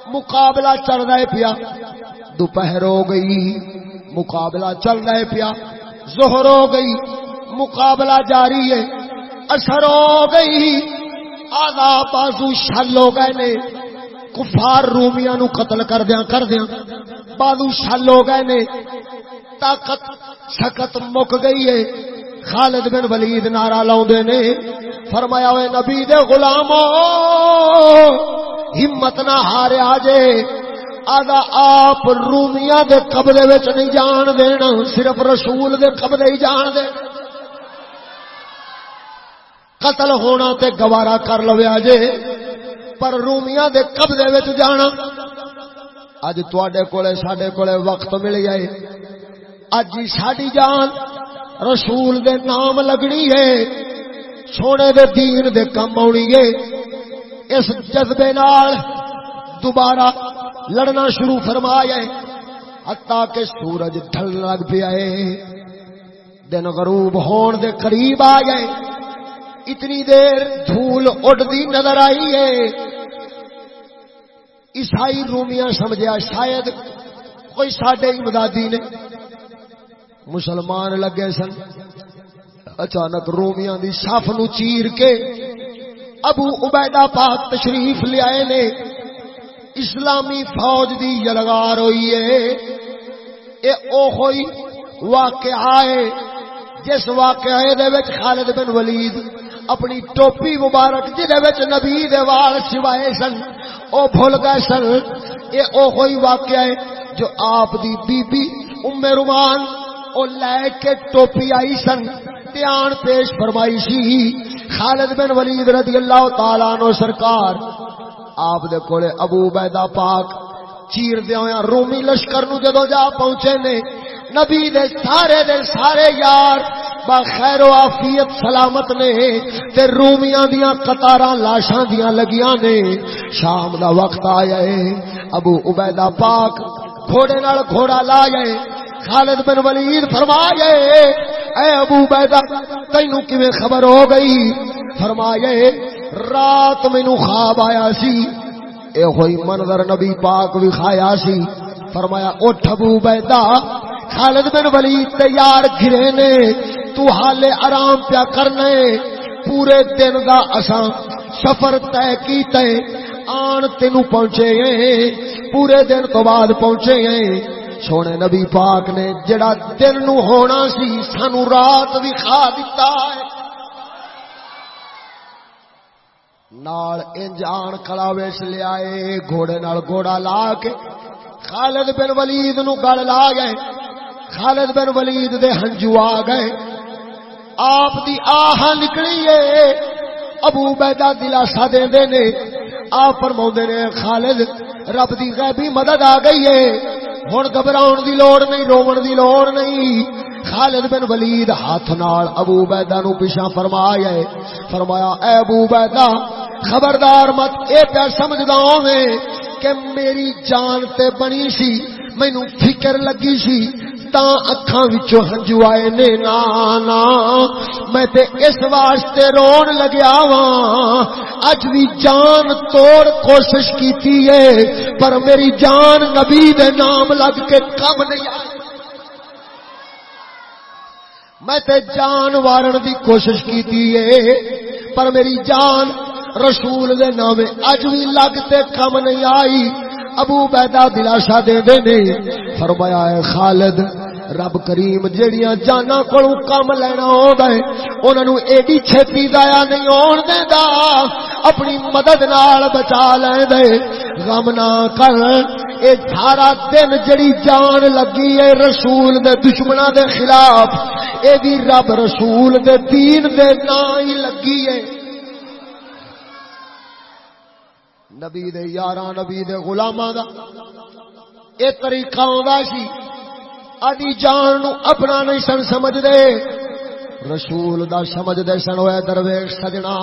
مقابلہ چل رہے پیا۔ دوپہر ہو گئی، مقابلہ چل رہے پیا۔ زہر ہو گئی، مقابلہ جاری ہے۔ اثر ہو گئی آدھا بازو شل ہو گئے نے۔ کفار رومیاں نو قتل کر دیا کر دیا بازو شل ہو گئے نے۔ طاقت، سکت مک گئی ہے۔ خالد بن ولید نارا لاؤ نے، فرمایا ہوئے نبی دے غلامو، ہمت نہ ہاریا جے، آدھا آپ رومیاں دے قبضے وچ نہیں جان دینا صرف رسول دے قبضے ہی جان دے قتل ہونا تے گوارا کر لو جے، پر رومیاں دے قبضے وچ جانا۔ اج تواڈے کولے، ساڈے کولے وقت مل جائے اج ہی ساڈی جان رسول دے نام لگنی ہے، سونے دے دین دے کم آنی ہے۔ اس جذبے نال دوبارہ لڑنا شروع فرمایا ہے، حتیٰ کہ سورج ڈھل لگ پیا ہے۔ دن غروب ہون دے قریب آ گئے اتنی دیر دھول اڑتی نظر آئی ہے۔ عیسائی رومیاں سمجھا شاید کوئی ساڈے امدادی نے مسلمان لگے سن۔ اچانک رومیاں دی صف نو چیر کے ابو عبیدہ پاک تشریف لے نے۔ اسلامی فوج دی یلغار ہوئی ہے۔ اے او ہوئی واقعہ ہے۔ جس واقعے دے وچ خالد بن ولید اپنی ٹوپی مبارک جدے وچ نبی دے وال سوائے سن، او بھول گئے سن۔ اے او ہوئی واقعہ ہے جو آپ دی بی بی ام رومان او لے کے ٹوپی آئی سن دھیان پیش فرمائی سی۔ خالد بن ولید رضی اللہ تعالی عنہ سرکار، آپ دے کولے ابو بیدا پاک چیر دیا ہویا رومی لشکر نو جدو جا پہنچے نے، نبی دے سارے دے سارے یار با خیر و آفیت سلامت نے، تے رومیاں دیاں قطاراں لاشاں دیاں لگیاں نے۔ شام دا وقت آیا ہے، ابو عبیدہ پاک گھوڑے نال گھوڑا لا گئے خالد بن ولید فرمائے، اے ابو بیدا تینو کیویں خبر ہو گئی؟ فرمائے، رات مینو خواب آیا سی اے ہوئی منظر نبی پاک بھی کھایا سی۔ فرمایا، اٹھ ابو بیدا خالد بن ولید تیار گھرے نے، تو حالے آرام پیا کرنے۔ پورے دن دا اساں سفر طے کیتے، آن تینو پہنچے ہیں، پورے دن تو بعد پہنچے ہیں۔ سونے نبی پاک نے، جڑا دن نو ہونا سی، سانو رات بھی کھا دیتا ہے۔ نال انجان کلا ویس لیا گھوڑے نال گھوڑا لا کے۔ خالد بن ولید نو گل لا گئے۔ خالد بن ولید دے ہنجو آ گئے۔ آپ دی آہ نکلی ہے۔ ابو بیدا دلاسا دے دے نے۔ آپ فرما نے، خالد رب دی غیبی مدد آ گئی ہے۔ ہوں گھبراؤ دی لوڑ نہیں رومن دی لوڑ نہیں۔ خالد بن ولید ہاتھ نال ابو بیدا نو پیچھا فرمایا ہے۔ فرمایا، اے ابو بیدا خبردار مت، اے پیا سمجھدا ہاں میں کہ میری جان تے بنی سی، مینوں فکر لگی سی۔ اکھاں وچوں ہنجو آئے نے نانا میں تے اس واسطے رون لگیا وا اج بھی جان توڑ کوشش کیتی ہے پر میری جان نبی دے نام لگ کے کم نہیں آئی میں تے جان وارن دی کوشش کیتی ہے پر میری جان رسول دے نام اج بھی لگتے کم نہیں آئی ابو بیدا دلاشا دے دے نے فرمایا ہے خالد رب کریم جیڑیاں جانا کو کم لینا ہوندا ہے، انہاں نو ایڈی چھتی دایا نہیں ہون دیندا۔ اپنی مدد نال بچا لیندے غم نہ کر۔ اے سارا دن جڑی جان لگی ہے رسول دے دشمناں دے خلاف، اے بھی رب رسول دے دین دے نا ہی لگی ہے۔ نبی دے یاراں، نبی دے غلاماں دا، اے طریقہ ہوندا سی۔ ادی جان نو اپنا نہیں سن سمجھ دے رسول دا سمجھ دے سن ہوئے درویش سجنا۔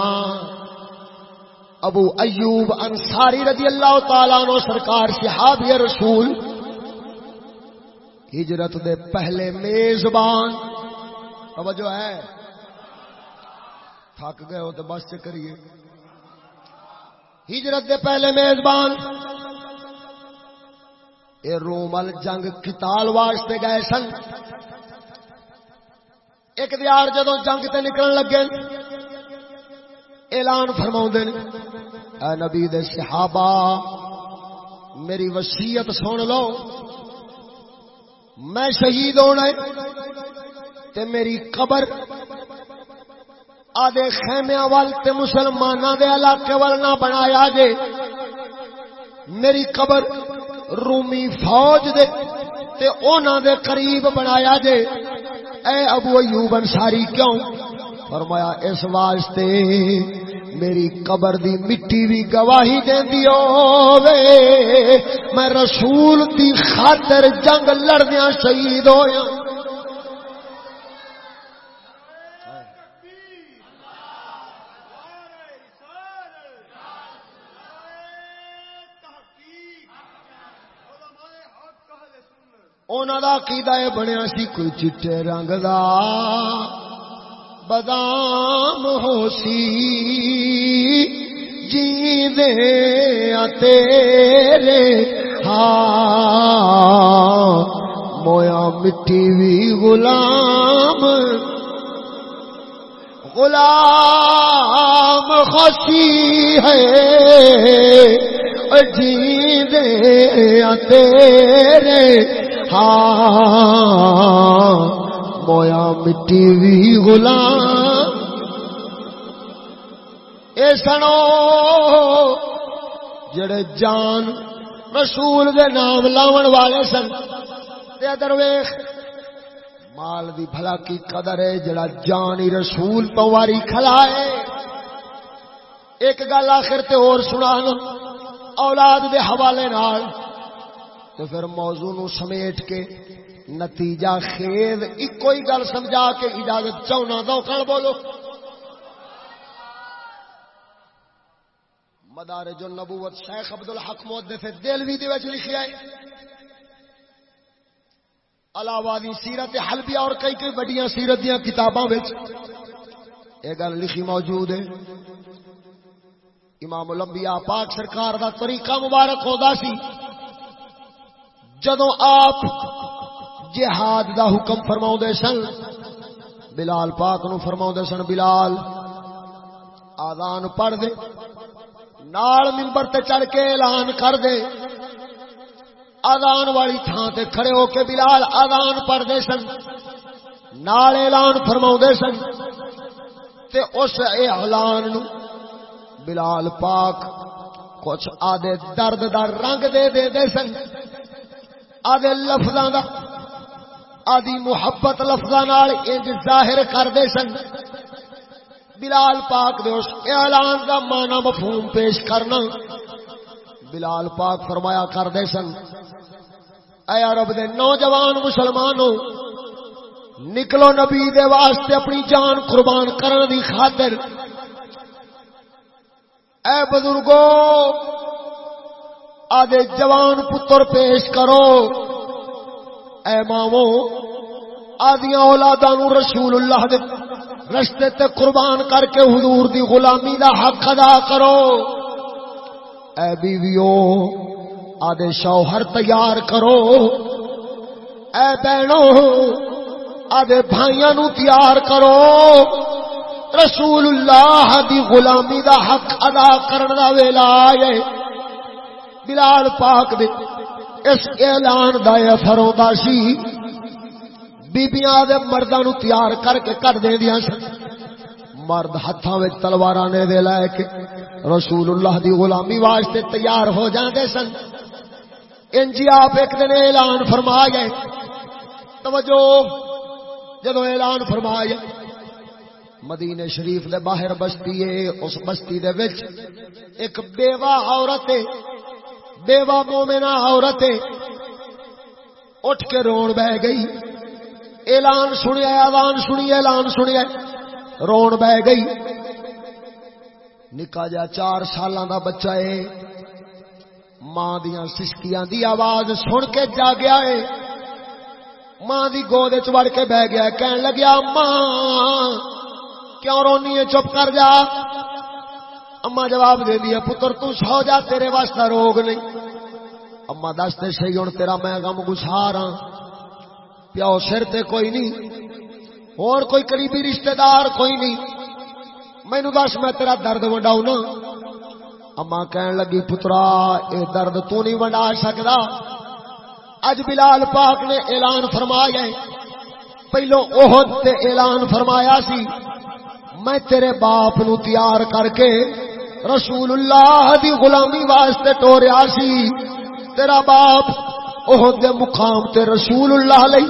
ابو ایوب انصاری رضی اللہ تعالیٰ عنہ سرکار صحابی رسول۔ ہجرت دے پہلے میزبان۔ توجہ ہے۔ تھک گئے ہو تو بس کریے ہجرت دے پہلے میزبان۔ اے رومل جنگ کتال واسطے گئے سن۔ ایک دیار جدو جنگ تے نکلن لگے، اعلان فرما اے نبی دے صحابہ، میری وسیعت سن لو، میں شہید ہونا تے میری قبر آدھے خیمیا وال تے مسلمانہ دے علاقے وال نہ بنایا جے۔ میری قبر رومی فوج دے تے اونا دے قریب بنایا جے۔ اے ابو ایوب انصاری کیوں؟ فرمایا، اس واسطے میری قبر دی مٹی بھی گواہی دیندی ہوے میں رسول دی خاطر جنگ لڑدیاں شہید ہویا دا عقیدہ بنیا سی کوئی چٹے رنگ دا۔ بدام ہو سی۔ جی تیرے ہاں۔ مویا مٹی بھی غلام۔ غلام خوشی ہے۔ جی دے تیرے ہاں، مویا مٹی بھی غلام۔ اے سنو، جڑے جان رسول دے نام لاون والے سن تے درویش، مال دی بھلا کی قدر ہے، جڑا جان ہی رسول تو واری کھلا ہے۔ ایک گل آخر تے اور سنا اولاد دے حوالے نال تو پھر موضوع نو سمیٹ کے نتیجہ خیز ایک ہی گل سمجھا کے اجازت چاہنا دو کھڑ بولو۔ مدار جو نبوت شیخ عبد الحق محدث دلوی دے وچ لکھیا ہے۔ علاوہ دی سیرت حلبیہ اور کئی کئی بڑیاں سیرت دیاں کتاباں وچ یہ گل لکھی موجود ہے۔ امام الانبیاء پاک سرکار دا طریقہ مبارک ہودا سی۔ جدو آپ جہاد دا حکم فرما سن، بلال پاک نو فرما سن، بلال آدان پڑھ دے، نال ممبر تے چڑھ کے اعلان کر دے آدان والی تھان تے کھڑے ہو کے بلال آدان پڑھ دے سن، نال اعلان فرما سن۔ تے اس اعلان نو بلال پاک کچھ آدھے درد دا رنگ دے دے دے سن۔ آدھے لفظاں دا آدھی محبت لفظاں نال انج ظاہر کر دے سن. بلال پاک دے اس اعلان دا معنی مفہوم پیش کرنا. بلال پاک فرمایا کر دے سن، اے عرب دے نوجوان مسلمانوں، نکلو نبی دے واسطے اپنی جان قربان کرن دی خاطر۔ اے بزرگو آدھے جوان پتر پیش کرو۔ اے مامو آدیاں اولاداں نو رسول اللہ دے رشتے تے قربان کر کے حضور دی غلامی دا حق ادا کرو۔ اے بیویو، آدھے شوہر تیار کرو۔ اے بہنوں آدھے بھائیاں نو تیار کرو۔ رسول اللہ دی غلامی دا حق ادا کرن دا ویلا آئے۔ بلال پاک دے۔ اس اعلان دا اثر ہوندا سی، بیبیاں دے مرداں نو تیار کر کے کر دیندیاں سن۔ مرد ہاتھاں وچ تلواراں نے دے لے کے رسول اللہ دی غلامی واسطے تیار ہو جاندے سن۔ انجی آپ ایک دن اعلان فرما گئے توجہ جدو اعلان فرما گئے مدینے شریف دے باہر بستی ہے، اس بستی دے وچ ایک بیوہ عورت بیوہ مومنہ عورت ہے اٹھ کے رون بہ گئی۔ اعلان سنیا اعلان سنی، اعلان سنیا۔ رون بہ گئی۔ نکا جا چار سالاں دا بچہ ہے۔ ماں دیاں سسکیاں دی آواز سن کے جا گیا ہے۔ ماں دی گود چڑ کے بہ گیا، کہن لگیا، ماں، کیوں رونی ہے؟ چپ کر جا۔ اما جواب دے دیا، پتر، تو سو جا، تیرے واسطہ روگ نہیں۔ اما دستے سی ہوں تیرا میں غم گسار ہاں۔ پیو سر تے کوئی نہیں۔ اور کوئی قریبی رشتہ دار کوئی نہیں۔ مینو دس، میں تیرا درد ونڈاؤ نا۔ اما کہن لگی، پترا، اے درد تو نہیں ونڈا سکتا اج بلال پاک نے اعلان فرمایا پہلو عہد تے اعلان فرمایا سی۔ میں تیرے باپ نو تیار کر کے رسول اللہ دی غلامی واسطے ٹوریا سی۔ تیرا باپ عہد دے مقام تے رسول اللہ لئی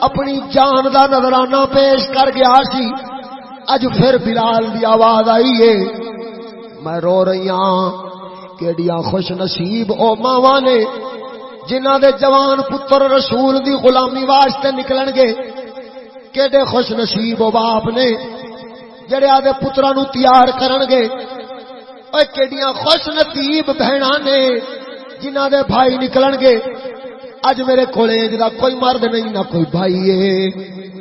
اپنی جان دا نظرانہ پیش کر گیا سی۔ اج پھر بلال دی آواز آئی ہے۔ میں رو رہی ہاں۔ کیڑیاں خوش نصیب او ماواں نے۔ جنہ دے جوان پتر رسول دی غلامی واسطے نکلن گے۔ کیڑے خوش نصیب او باپ نے۔ جڑے آدھے پترا نو تیار کرن گے۔ اوے کیڑیاں خوش نصیب بہنا نے جنہ دے بھائی نکلن گے اج میرے کولے جدا کوئی مرد نہیں نہ کوئی بھائی ہے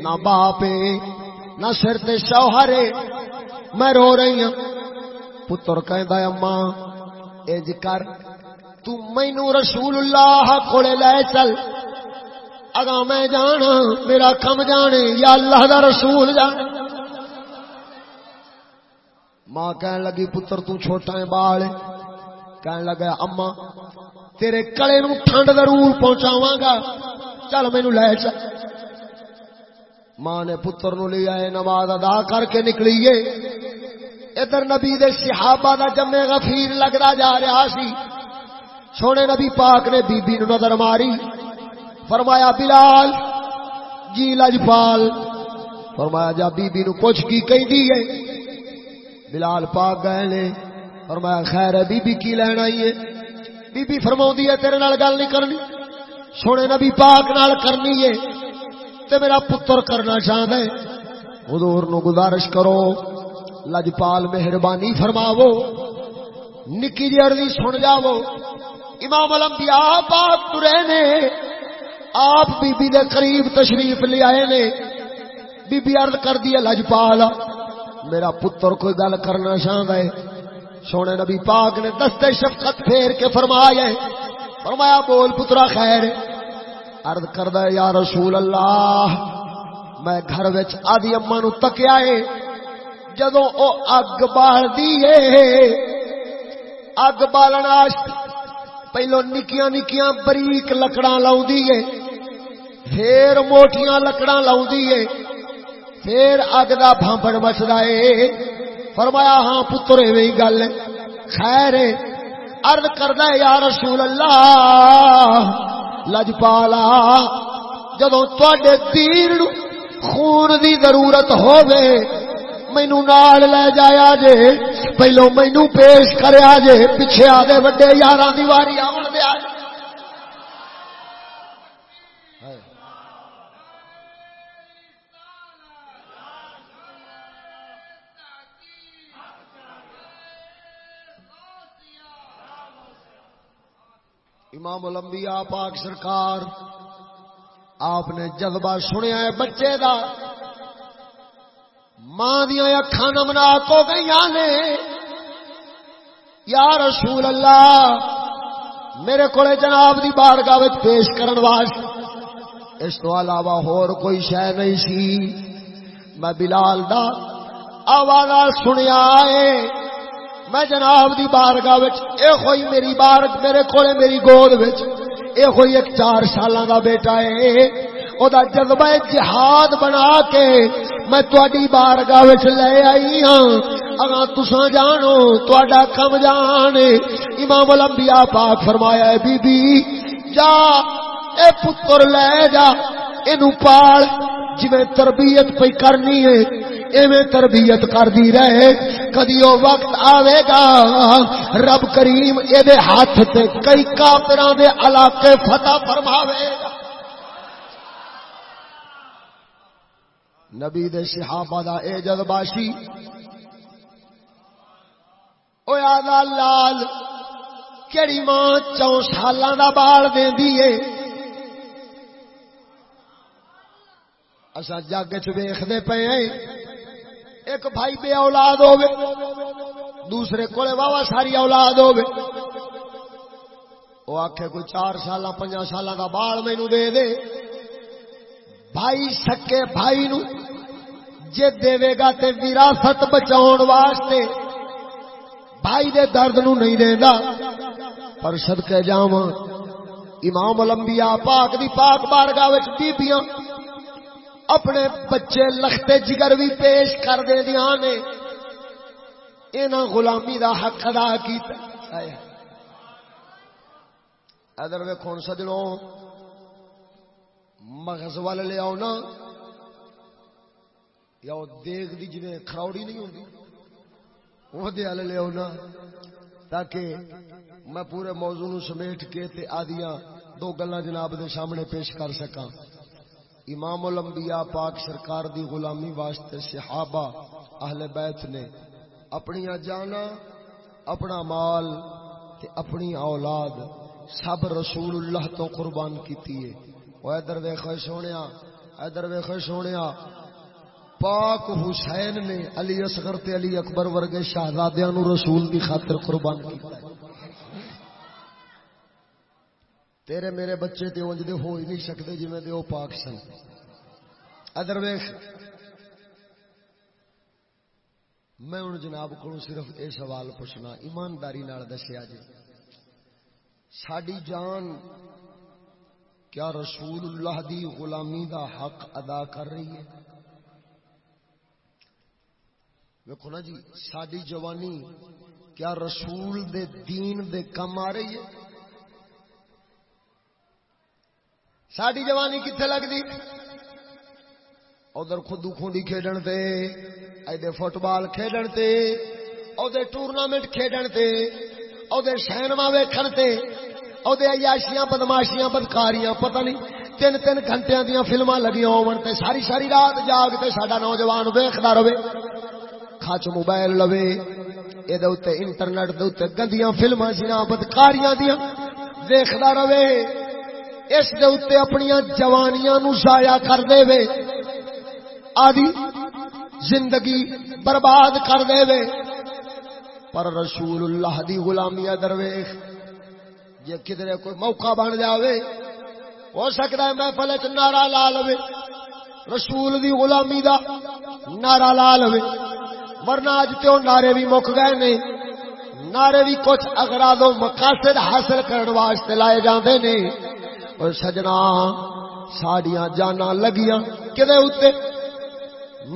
نہ باپ ہے نہ سر تے شوہر ہے میں رو رہی ہوں پتر کہندا اما اج کر تو رسول اللہ کولے لے چل اگا میں جانا میرا کم جانے یا اللہ دا رسول جانے ماں کہن لگی، پتر تو چھوٹا ہے بال۔ کہن لگا اما تیرے کلے نو ٹھنڈ ضرور پہنچاواں گا۔ چل مینو لے چل۔ ماں نے پتر نو لے آئے، نماز ادا کر کے نکلیے ادھر نبی دے صحابہ دا جمے غفیر لگدا جا رہا سی۔ سونے نبی پاک نے بی بی نو نظر ماری۔ فرمایا، بلال جی لجپال۔ فرمایا، جا بی بی نو پوچھ کی کہیں دی ہے؟ بلال پاک گئے نے، فرمایا، خیر ہے، بی بی کی لینا ہی ہے؟ بی بی فرماؤں ہے، تیرے نال گل نہیں کرنی، سونے نبی پاک نال کرنی ہے، تے میرا پتر کرنا چاہتا ہے۔ حضور نو گزارش کرو، لجپال مہربانی فرماو نکی جی ارضی سن جاو امام الانبیاء پاک ترے نے، آپ بی بی دے قریب تشریف لے آئے نے، بی بی عرض کر دی لجپال میرا پتر کوئی گل کرنا چاہتا ہے۔ سونے نبی پاک نے دستے شفقت پھیر کے فرمایا فرمایا، بول پترا، خیر۔ ارد کردہ یا رسول اللہ، میں گھر وچ آدھی اما نو تکیا ہے۔ جدو او اگ بال دیے اگ بالن پہلو نکیاں نکیاں بریک لکڑا لاؤ دیے پھر موٹیاں لکڑا لاؤ دیے پھر اگ دا بھانپڑ مچدا ہے فرمایا ہاں پتر، ایویں گل خیر ارد کردا یا رسول اللہ لجپالا جدو تے تیر خون دی ضرورت ہووے مینو نال لے جایا جے۔ پہلو مینو پیش کریا جے، پیچھے آدھے وڈے یار دی واری آن دیا جے۔ امام الانبیاء پاک سرکار، آپ نے جذبہ سنیا ہے بچے دا۔ ماں دیا اکھان نمنا کو گئی نے۔ یا رسول اللہ، میرے کو جناب دی بارگاہ پیش کرن واسطے۔ اس تو علاوہ ہور کوئی شہ نہیں سی۔ میں بلال دا آواز سنیا ہے۔ میں جناب دی بارگاہ وچ، اے ہوئی میری بارگ میرے کو میری گود وچ، اے ہوئی ایک چار سالاں دا بیٹا ہے او دا جذبہ جہاد بنا کے میں تواڈی بارگاہ وچ لے آئی ہاں۔ اگا تساں جانو، تواڈا کم جان۔ امام الانبیاء پاک فرمایا ہے بی بی، جا، اے پتر لے جا، اینو پال۔ جویں تربیت پئی کرنی ہے، ایویں تربیت کردی رہے۔ کدی وہ وقت آئے گا، رب کریم یہ ہاتھ تے کئی کافران دے علاقے فتح فرماوے گا۔ نبی دے صحابہ دا اے جذباشی۔ او یاد لال، کیڑی ماں چون سالاں دا بال دیندی ہے؟ اسا جگ چ ویکھدے پے ایک بھائی بے اولاد ہوے دوسرے کولے واوا ساری اولاد ہوے وہ آخے کوئی چار سال پنج سال کا بال مینو دے دے۔ بھائی سکے بھائی نو جے دے گا تے وراثت بچاؤ واسطے بھائی دے درد نو نہیں دے گا پر صدقے جاواں، امام الانبیاء پاک دی پاک بارگاہ وچ بیبییاں اپنے بچے لختے جگر بھی پیش کر دے دیا نے۔ یہاں غلامی دا حق ادا کیتا ادھر ویخ سجڑوں مغز وال لیا یا دیگ دی جی کھروڑی نہیں ہوتی وہ لیا تاکہ میں پورے موضوع سمیٹ کے تے آدیاں دو گلا جناب دے سامنے پیش کر سکاں۔ امام الانبیاء پاک سرکار دی غلامی واسطے صحابہ اہل بیت نے اپنی جانا، اپنا مال تے اپنی اولاد سب رسول اللہ تو قربان کیتی ہے۔ او ادھر ویکھو سونیا، ادھر ویکھو سونیا۔ پاک حسین نے علی اصغر تے علی اکبر ورگے شہزادیاں نو رسول دی خاطر قربان کیتا ہے۔ تیرے میرے بچے تے اونج دے ہو ہی نہیں سکتے جی دے او پاک سن۔ ادر ویخ میں ہوں جناب کو صرف اے سوال پوچھنا، ایمانداری دسیا جی۔ ساری جان کیا رسول اللہ دی غلامی دا حق ادا کر رہی ہے؟ ویکو نا جی ساری جوانی کیا رسول دے دین دے کم آ رہی ہے؟ ساری جوانی کتنے لگتی ادھر خدو خونڈی کھیڈن تے ایڈے فٹ بال کھیڈن تے ادھر ٹورنامنٹ کھیڈن تے ادھر سینما ویکھن تے ادھر عیاشیاں، بدماشیاں، بدکاریاں، پتہ نہیں، تین تین گھنٹے دیا فلما لگی ہون تے ساری ساری رات جاگ تے ساڈا نوجوان ویکھدا رہے کھچ موبائل لوے یہ انٹرنیٹ دے گندیاں فلما جناب بدکاریاں دیا ویکھدا رہے۔ اس دے اتنے اپنی جوانیاں نو ضائع کر دے وے۔ آدھی زندگی برباد کر دے وے۔ پر رسول اللہ دی غلامی درویش جے کدھر کوئی موقع بن جاوے، ہو سکتا ہے محفل چ نعرہ لا لو رسول دی غلامی دا نعرہ لا لو ورنہ اج تو نعرے بھی مک گئے نے۔ نعرے بھی کچھ اگراد مقاصد حاصل کرنے واسطے لائے جاندے نے۔ اور سجنا، ساڑیاں جانا لگیاں کدے اتنے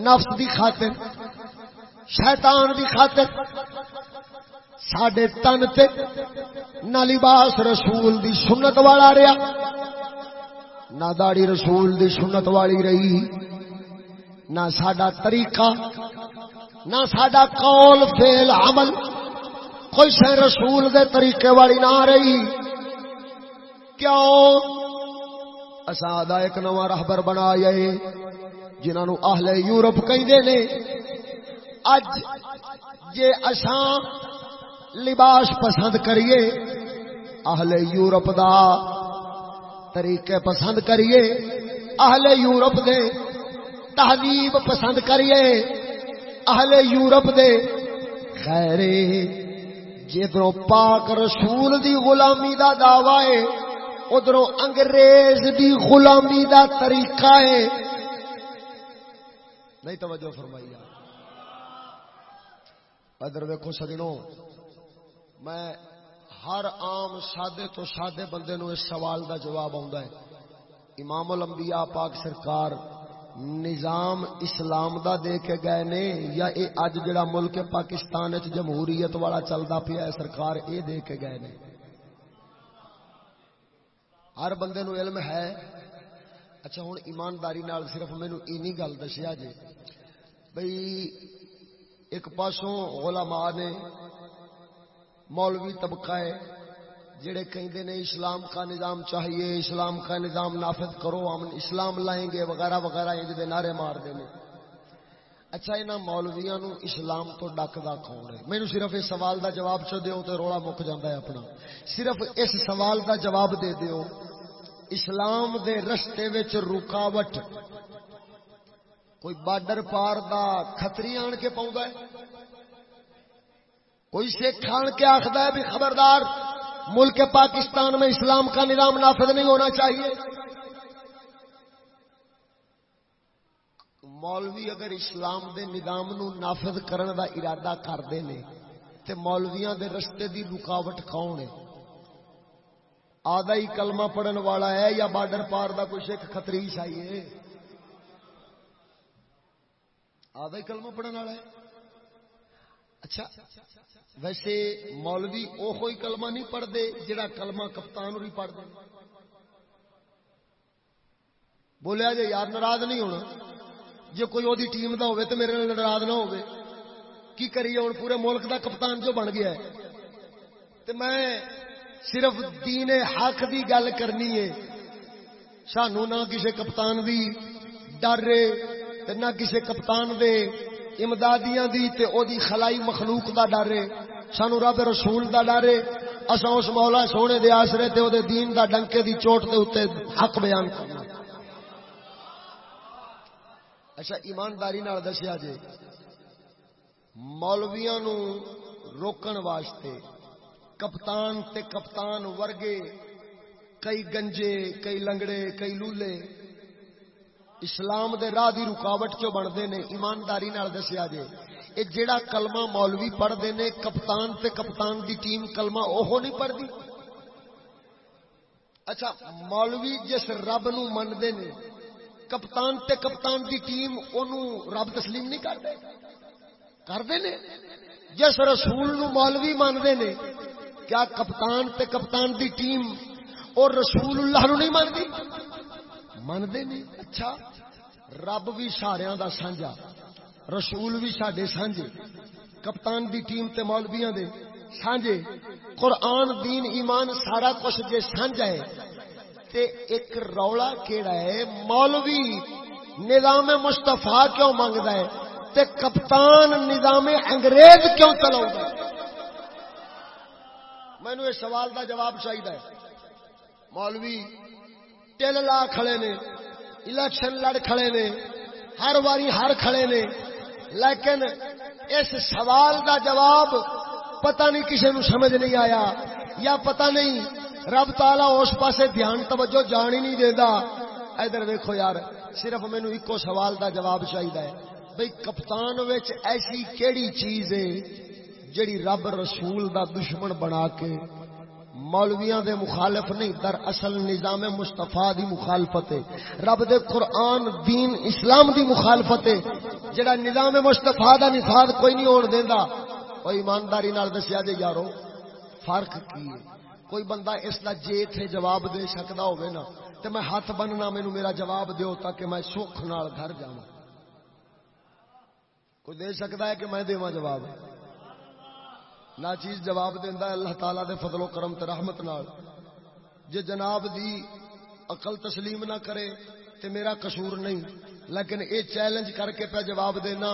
نفس دی خاطر، شیطان دی خاطر ساڈے تن تے نہ لباس رسول دی سنت والا رہا نہ داڑی رسول دی سنت والی رہی، نہ ساڈا طریقہ، نہ ساڈا قول فیل عمل، کوئی سے رسول دے طریقے والی نہ رہی۔ کیوں؟ اسا ایک نواں رہبر بنا جائے جنہوں اہل یورپ کہندے نے۔ اج جے اساں لباس پسند کریے، اہل یورپ دا طریقے پسند کریے، اہل یورپ دے تہذیب پسند کریے، اہل یورپ دے۔ خیر جدرو پاک رسول دی غلامی دا دعوی ہے ادھر انگریز دی غلامی دا طریقہ ہے۔ نہیں توجہ فرمائی ادھر ویکو سجنوں، میں ہر عام سادے تو سادے بندے نو اس سوال دا جواب آتا ہے۔ امام الانبیاء پاک سرکار نظام اسلام دا دے کے گئے نے، یا اے اج جڑا ملک پاکستان وچ جمہوریت والا چلدا پیا ہے، سرکار اے دے کے گئے نے۔ ہر بندے نو علم ہے۔ اچھا ہن ایمانداری نال صرف مینوں اینی گل دسیا جے۔ بھئی ایک پاسوں علماء نے مولوی طبقہ ہے، جڑے کہیں نے اسلام کا نظام چاہیے، اسلام کا نظام نافذ کرو، ہم اسلام لائیں گے، وغیرہ وغیرہ یہ نعرے مار دے اچھا یہاں مولویا نو اسلام تو ڈکدا کون ہے؟ مینو صرف اس سوال دا جواب چ دیو تو رولا مک جاتا ہے اپنا۔ صرف اس سوال دا جواب دے دیو، اسلام دے رستے وچ رکاوٹ۔ کوئی بارڈر پار دا کتری آن کے پاؤں ہے؟ کوئی سکھ آن کے آخر ہے بھی خبردار، ملک پاکستان میں اسلام کا نظام نافذ نہیں ہونا چاہیے۔ مولوی اگر اسلام دے نظام نو نافذ کرن دا ارادہ کرتے ہیں تو مولویاں دے رستے دی رکاوٹ کون ہے؟ آدھا ہی کلمہ پڑھن والا ہے یا بارڈر پار دا کوئی سکھ خطری چاہیے آدھا ہی کلمہ پڑھن والا ہے۔ اچھا ویسے مولوی وہ کوئی کلمہ نہیں پڑھتے جڑا کلمہ کپتان بھی پڑھتے بولیا جی یار ناراض نہیں ہونا۔ جی کوئی وہی ٹیم کا ہوے تو میرے ناراض نہ ہو کی کریے ہوں پورے ملک دا کپتان جو بن گیا ہے۔ تو میں صرف دین حق دی گل کرنی ہے۔ سانو نہ کسی کپتان دی ڈر نہ کسی کپتان دے امدادیاں دی تے او دی خلائی مخلوق دا ڈر ہے۔ سانو رب رسول دا ڈر ہے۔ اساں اس مولا سونے دے آسرے تے او دے دین دا ڈنکے دی چوٹ دے اوتے حق بیان کرنا۔ اچھا ایمانداری نال دسیا جے۔ مولویاں نو روکن واسطے کپتان تے کپتان ورگے کئی گنجے، کئی لنگڑے، کئی لولے اسلام دے راہ دی رکاوٹ چو بنتے نے، ایمانداری نال دسیا جے۔ اے جیڑا کلمہ مولوی پڑھتے نے، کپتان تے کپتان دی ٹیم کلمہ اوہو نہیں پڑھتی۔ اچھا مولوی جس رب نو منتے نے کپتان تے کپتان دی ٹیم اونوں رب تسلیم نہیں کرتے کرتے نے۔ جس رسول نو مولوی مانتے نے کیا کپتان تے کپتان دی ٹیم اور رسول اللہ نو نہیں مانتی منتے نہیں اچھا رب بھی سارا دا سانجا، رسول بھی سڈے سانجے، کپتان دی ٹیم تے مولویاں دے سانجے۔ قرآن، دین، ایمان، سارا کچھ جے سانجا ہے تے ایک رولا کیڑا ہے؟ مولوی نظام مستفا کیوں منگتا ہے؟ تے کپتان نظام انگریز کیوں چلاؤ مینو اس سوال دا جواب چاہیے مولوی ٹل لا کھڑے نے، الیکشن لڑ کھڑے نے، ہر واری ہر کھڑے نے، لیکن اس سوال دا جواب پتہ نہیں کسی نو سمجھ نہیں آیا یا پتہ نہیں رب تالا اس پاسے دھیان توجہ جان ہی نہیں دینا ادھر ویکو یار، صرف مینو ایکو سوال دا جواب چاہیے بھائی کپتان ایسی کیڑی چیز ہے جڑی رب رسول دا دشمن بنا کے مولویاں دے مخالف نہیں، در اصل نظام مستفا دی مخالفت ہے۔ رب دے قرآن، دین، اسلام دی مخالفت ہے۔ جڑا نظام مستفا دا نفاذ کوئی نہیں ہون دیندا۔ او ایمانداری نال دسیا جے یارو، فرق کی ہے؟ کوئی بندہ اس دا جے تھے جواب دے سکدا ہوے نا، تے میں ہاتھ بننا مینوں میرا جواب دیو تاکہ میں سکھ نال گھر جاواں۔ کوئی دے سکتا ہے کہ میں دیواں جواب؟ نہ چیز جواب دینا اللہ تعالی دے فضل و کرم تے رحمت نال۔ جے جناب دی عقل تسلیم نہ کرے تے میرا قصور نہیں، لیکن اے چیلنج کر کے پہ جواب دینا۔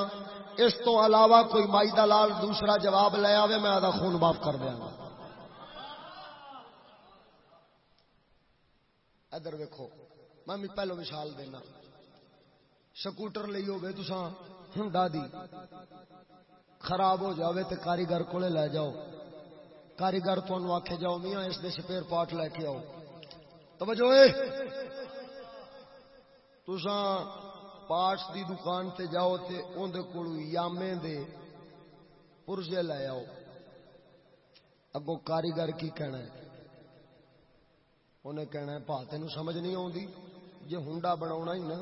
اس تو علاوہ کوئی مائی دلال دوسرا جواب لے آوے، میں آدھا خون معاف کر دیا گا ادھر ویکو میں پہلو مثال دینا۔ سکوٹر لی ہوگی تو ہنڈا دی۔ خراب ہو جاوے تے کاریگر کو لے جاؤ۔ کاریگر تمہیں آخے جاؤ، میاں اس دے سپیر پارٹ لے کے آؤ۔ توجہ تساں پارٹس دی دکان تے جاؤ تے اندر کو یامے دے پرزے لے آؤ۔ اگو کاریگر کی کہنا ہے؟ انہیں کہنا پا تین سمجھ نہیں آتی جی ہنڈا بنا ہی نا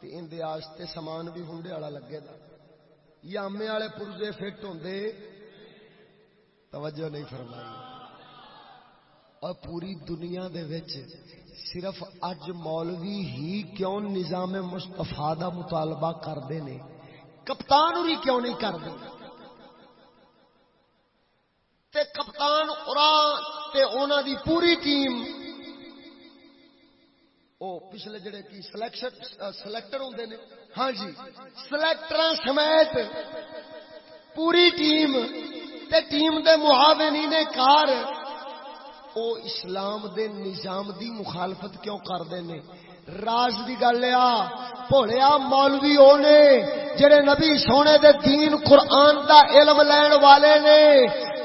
تو اندر سامان بھی ہنڈے والا لگے گا یامے والے پرزے فٹ ہوں توجہ نہیں فرمائی اور پوری دنیا دے وچ صرف اج مولوی ہی کیوں نظام مستفا کا مطالبہ کرتے ہیں کپتان ہی کیوں نہیں کرتے تے کپتان تے اونا دی پوری ٹیم او پچھلے جڑے کی سلیکشن سلیکٹر ہوندے نے۔ ہاں جی سلیکٹر سمیت پوری ٹیم تے ٹیم دے معاونین کار او اسلام دے نظام دی مخالفت کیوں کردے نے؟ راز دی گل آ، بھولیا مولوی او نے، جڑے نبی سونے دے دین قرآن دا علم لین والے نے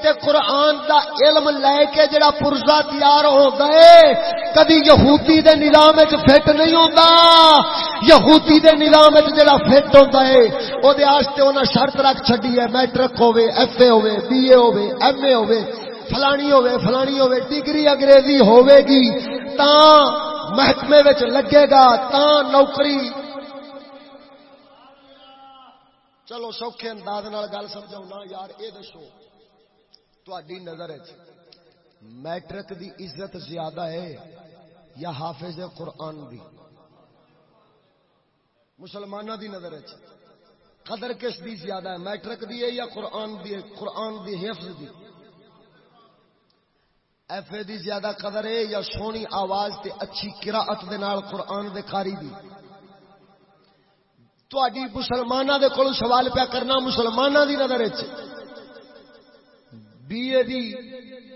تے قرآن دا علم لے کے جڑا پرزا تیار ہو گئے کدی یہودی دے نظام وچ فٹ نہیں ہوندا۔ یہودی دے نظام وچ جڑا فٹ ہوندا ہے او دے واسطے انہاں شرط رکھ چھڈی ہے، میٹرک ہوے ایف اے ہوے بی اے ہوے ایم اے ہوے فلانی ہوے فلانی ہوے ڈگری انگریزی ہوے گی تا محکمے وچ لگے گا تا نوکری۔ چلو سوکھے انداز نال گل سمجھاؤنا یار، اے دسو۔ تھی نظر میٹرک دی عزت زیادہ ہے یا حافظ قرآن دی؟ مسلمانوں دی نظر قدر کس دی زیادہ ہے؟ میٹرک دی ہے یا قرآن دی قرآن دی حفظ دی۔ ایف اے دی زیادہ قدر ہے یا سونی آواز تے اچھی قراءت دے نال قرآن دے کاری دی؟ تھی مسلمانوں دے کول سوال پیا کرنا مسلمانوں دی نظر بی اے دی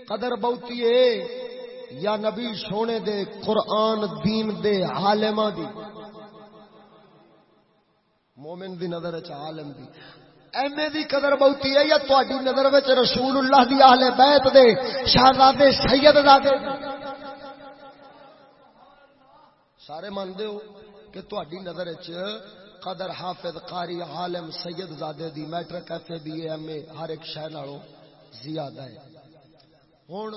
قدر بہتی ہے یا نبی سونے دے قرآن دین دے عالمہ دی؟ مومن دی نظر عالم دی۔ ایم اے دی قدر بہتی ہے یا تہاڈی نظر وچ رسول اللہ دی اہل بیت دے شہزادے سید زادے؟ سارے مانتے ہو کہ تہاڈی نظر وچ قدر حافظ قاری عالم سید زادے دی، matric F A B A M A, ہر ایک شہر نالوں۔ زیادہ ہے۔ ہوں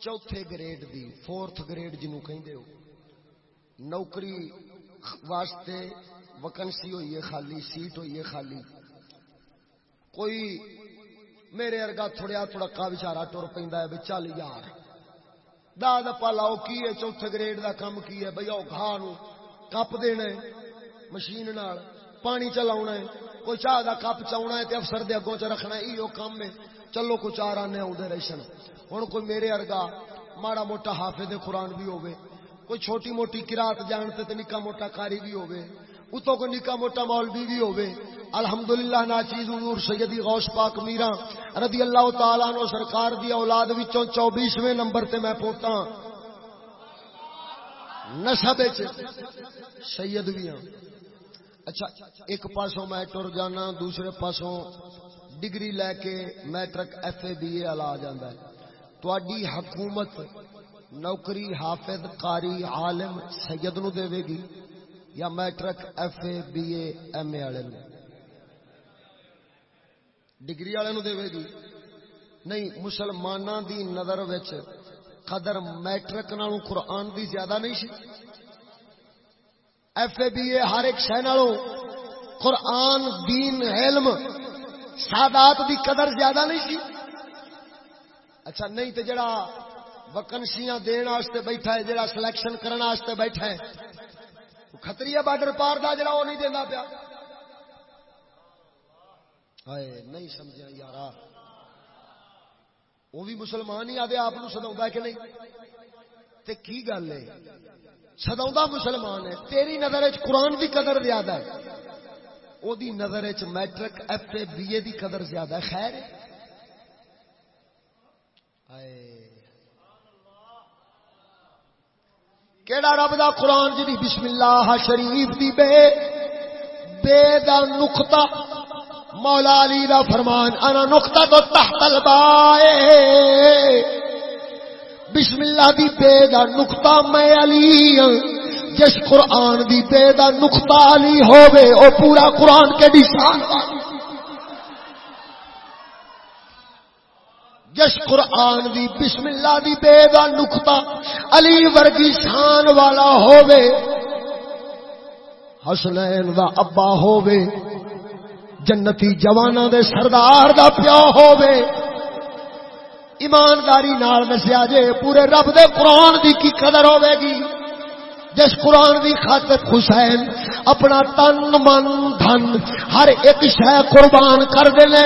چوتھے گریڈ دی، فورتھ گریڈ جنوں کہندے ہو۔ نوکری واسطے وکنسی ہوئی ہے خالی، سیٹ ہوئی ہے خالی۔ کوئی میرے ارگا تھوڑا تھوڑا کا بچارا ٹر پہ چل یار۔ دا دپا لاؤ کی ہے؟ چوتھے گریڈ دا کم کی ہے؟ بھائی آؤ گاہ کپ دینا مشین نال، پانی چلا کوئی چاہ دا کپ چاؤنا ہے تے افسر دے اگوں چ رکھنا ہے ایو کم ہے۔ چلو کو چار آنے آدھے رہسن ہوں کوئی میرے ارگا ماڑا موٹا حافظ قرآن بھی ہوگی کوئی چھوٹی موٹی کراط جانتے تو نکا موٹا کاری بھی ہوگی اتوں کوئی نکا موٹا مولوی بھی ہوگی الحمدللہ ناچیز حضور سیدی غوث پاک میرا رضی اللہ تعالیٰ نو سرکار دی اولاد وچوں چوبیسویں نمبر تے میں پوتا نسب سید بھی ہاں۔ اچھا ایک پاسوں میں ٹر جانا، دوسرے پاسوں ڈگری لے کے matric F A B A والا آ جاتا ہے۔ تھی حکومت نوکری حافظ قاری عالم سید نو دے گی یا matric F A B A M A والے ڈگری والے نو دے گی۔ نہیں مسلمانوں دی نظر وچ قدر میٹرک نالوں قرآن دی زیادہ نہیں سی۔ ایف اے بی اے ہر ایک شہ نالوں قرآن، دین، علم سادات دی قدر زیادہ نہیں سی؟ اچھا نہیں تو جڑا وکنسیاں دن بیٹھا ہے، جڑا سلیکشن کرنے بیٹھا ہے کتری بارڈر پار دا، جڑا وہ نہیں دینا پیا۔ نہیں سمجھا یار وہ بھی مسلمان ہی آدھے آپ سدا کہ نہیں؟ تے کی گل ہے؟ سدا مسلمان ہے۔ تیری نظر قرآن کی قدر زیادہ ہے۔ وہ نظر چ matric F A B A دی قدر زیادہ خیر کیڑا رب دا قرآن جی بسم اللہ شریف دی بے بے دا نقطہ مولا علی دا فرمان انا نقطہ تو تحت البائے بسم اللہ دی بے دا نقطہ میں علی ہوں جس قرآن دی بے دا نقطہ علی ہووے، او پورا قرآن کے نشان جس قرآن دی بسم اللہ دی بے دا نقطہ علی ورگی شان والا ہووے، حسنین دا ابا ہووے، جنتی جوانا دے سردار دا پیو ہووے۔ ایمانداری نال دسیا جے، پورے رب دے قرآن دی کی قدر ہوے گی؟ جس قرآن دی خاطر حسین، اپنا تن، من، دھن، ہر ایک شہ قربان کر دے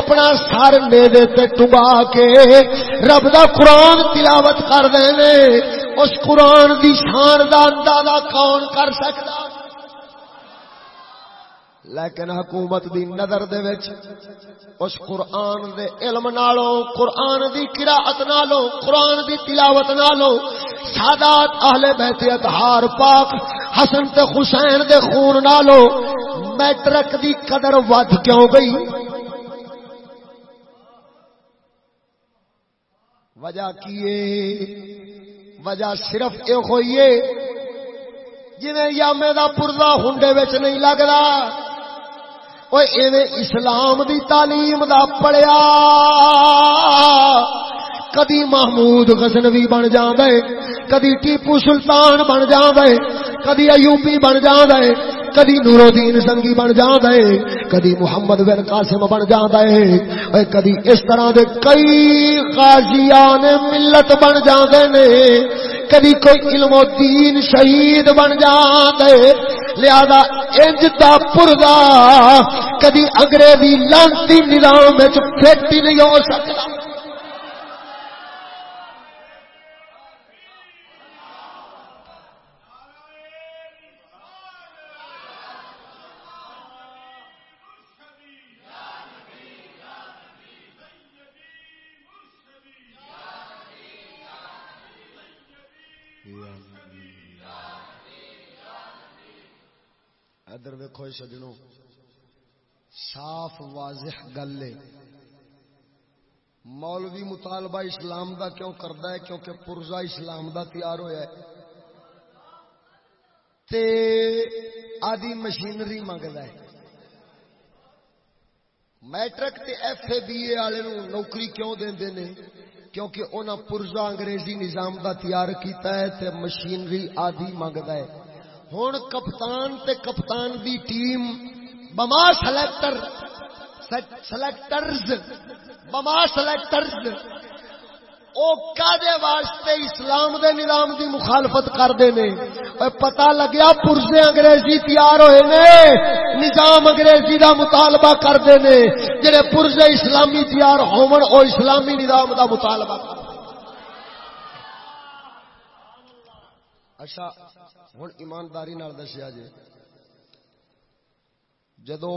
اپنا سر میرے تے ٹبا کے رب دا قرآن تلاوت کر دے اس قرآن دی شان دا اندازہ کون کر سکتا؟ لیکن حکومت دی نظر دے وچ اس قرآن دے علم نالوں، قرآن دی قراءت نالوں، قرآن دی تلاوت نالوں، سادات اہل بیت اطہار پاک، حسن تے حسین دے خون نالوں میٹرک دی قدر ود کیوں گئی؟ وجہ کیے وجہ صرف اے ہوئی جویں یامے دا پردہ ہنڈے وچ نہیں لگدا۔ اسلام دی تعلیم دا پڑیا کدی محمود غزنوی بن جاندے کدی ٹیپو سلطان بن جاندے کدی ایوبی بن جاندے کدی نور الدین سنگی بن جاندے کدی محمد بن قاسم بن جاندے کدی اس طرح دے کئی غازیان ملت بن جاندے نے کدی کوئی علم و دین شہید بن جاندے لہذا انج دا پردا کدی انگریزی لانتی نظام فٹ ہی نہیں ہو سکتا۔ ادھر ویکو سجنوں۔ صاف، واضح گل ہے۔ مولوی مطالبہ اسلام دا کیوں کرتا ہے؟ کیونکہ پرزا اسلام دا تیار ہوا تے آدھی مشینری منگتا ہے۔ میٹرک تے ایف اے بی اے والے نوکری کیوں دے نے؟ کیونکہ انہاں پرزا انگریزی نظام دا تیار کیتا ہے تے مشینری آدھی منگتا ہے۔ ہوں کپتان تے کپتان دی ٹیم، بما سلیکٹر سلیکٹرز بما سلیکٹرز او کادے واسطے اسلام دے نظام دی مخالفت کردے نے؟ پتہ لگیا پرزے انگریزی تیار ہوئے نے، نظام انگریزی دا مطالبہ کردے نے، جڑے پرزے اسلامی تیار ہون، او اسلامی نظام دا مطالبہ کردے اچھا ہوں ایمانداری دسیا جی جدو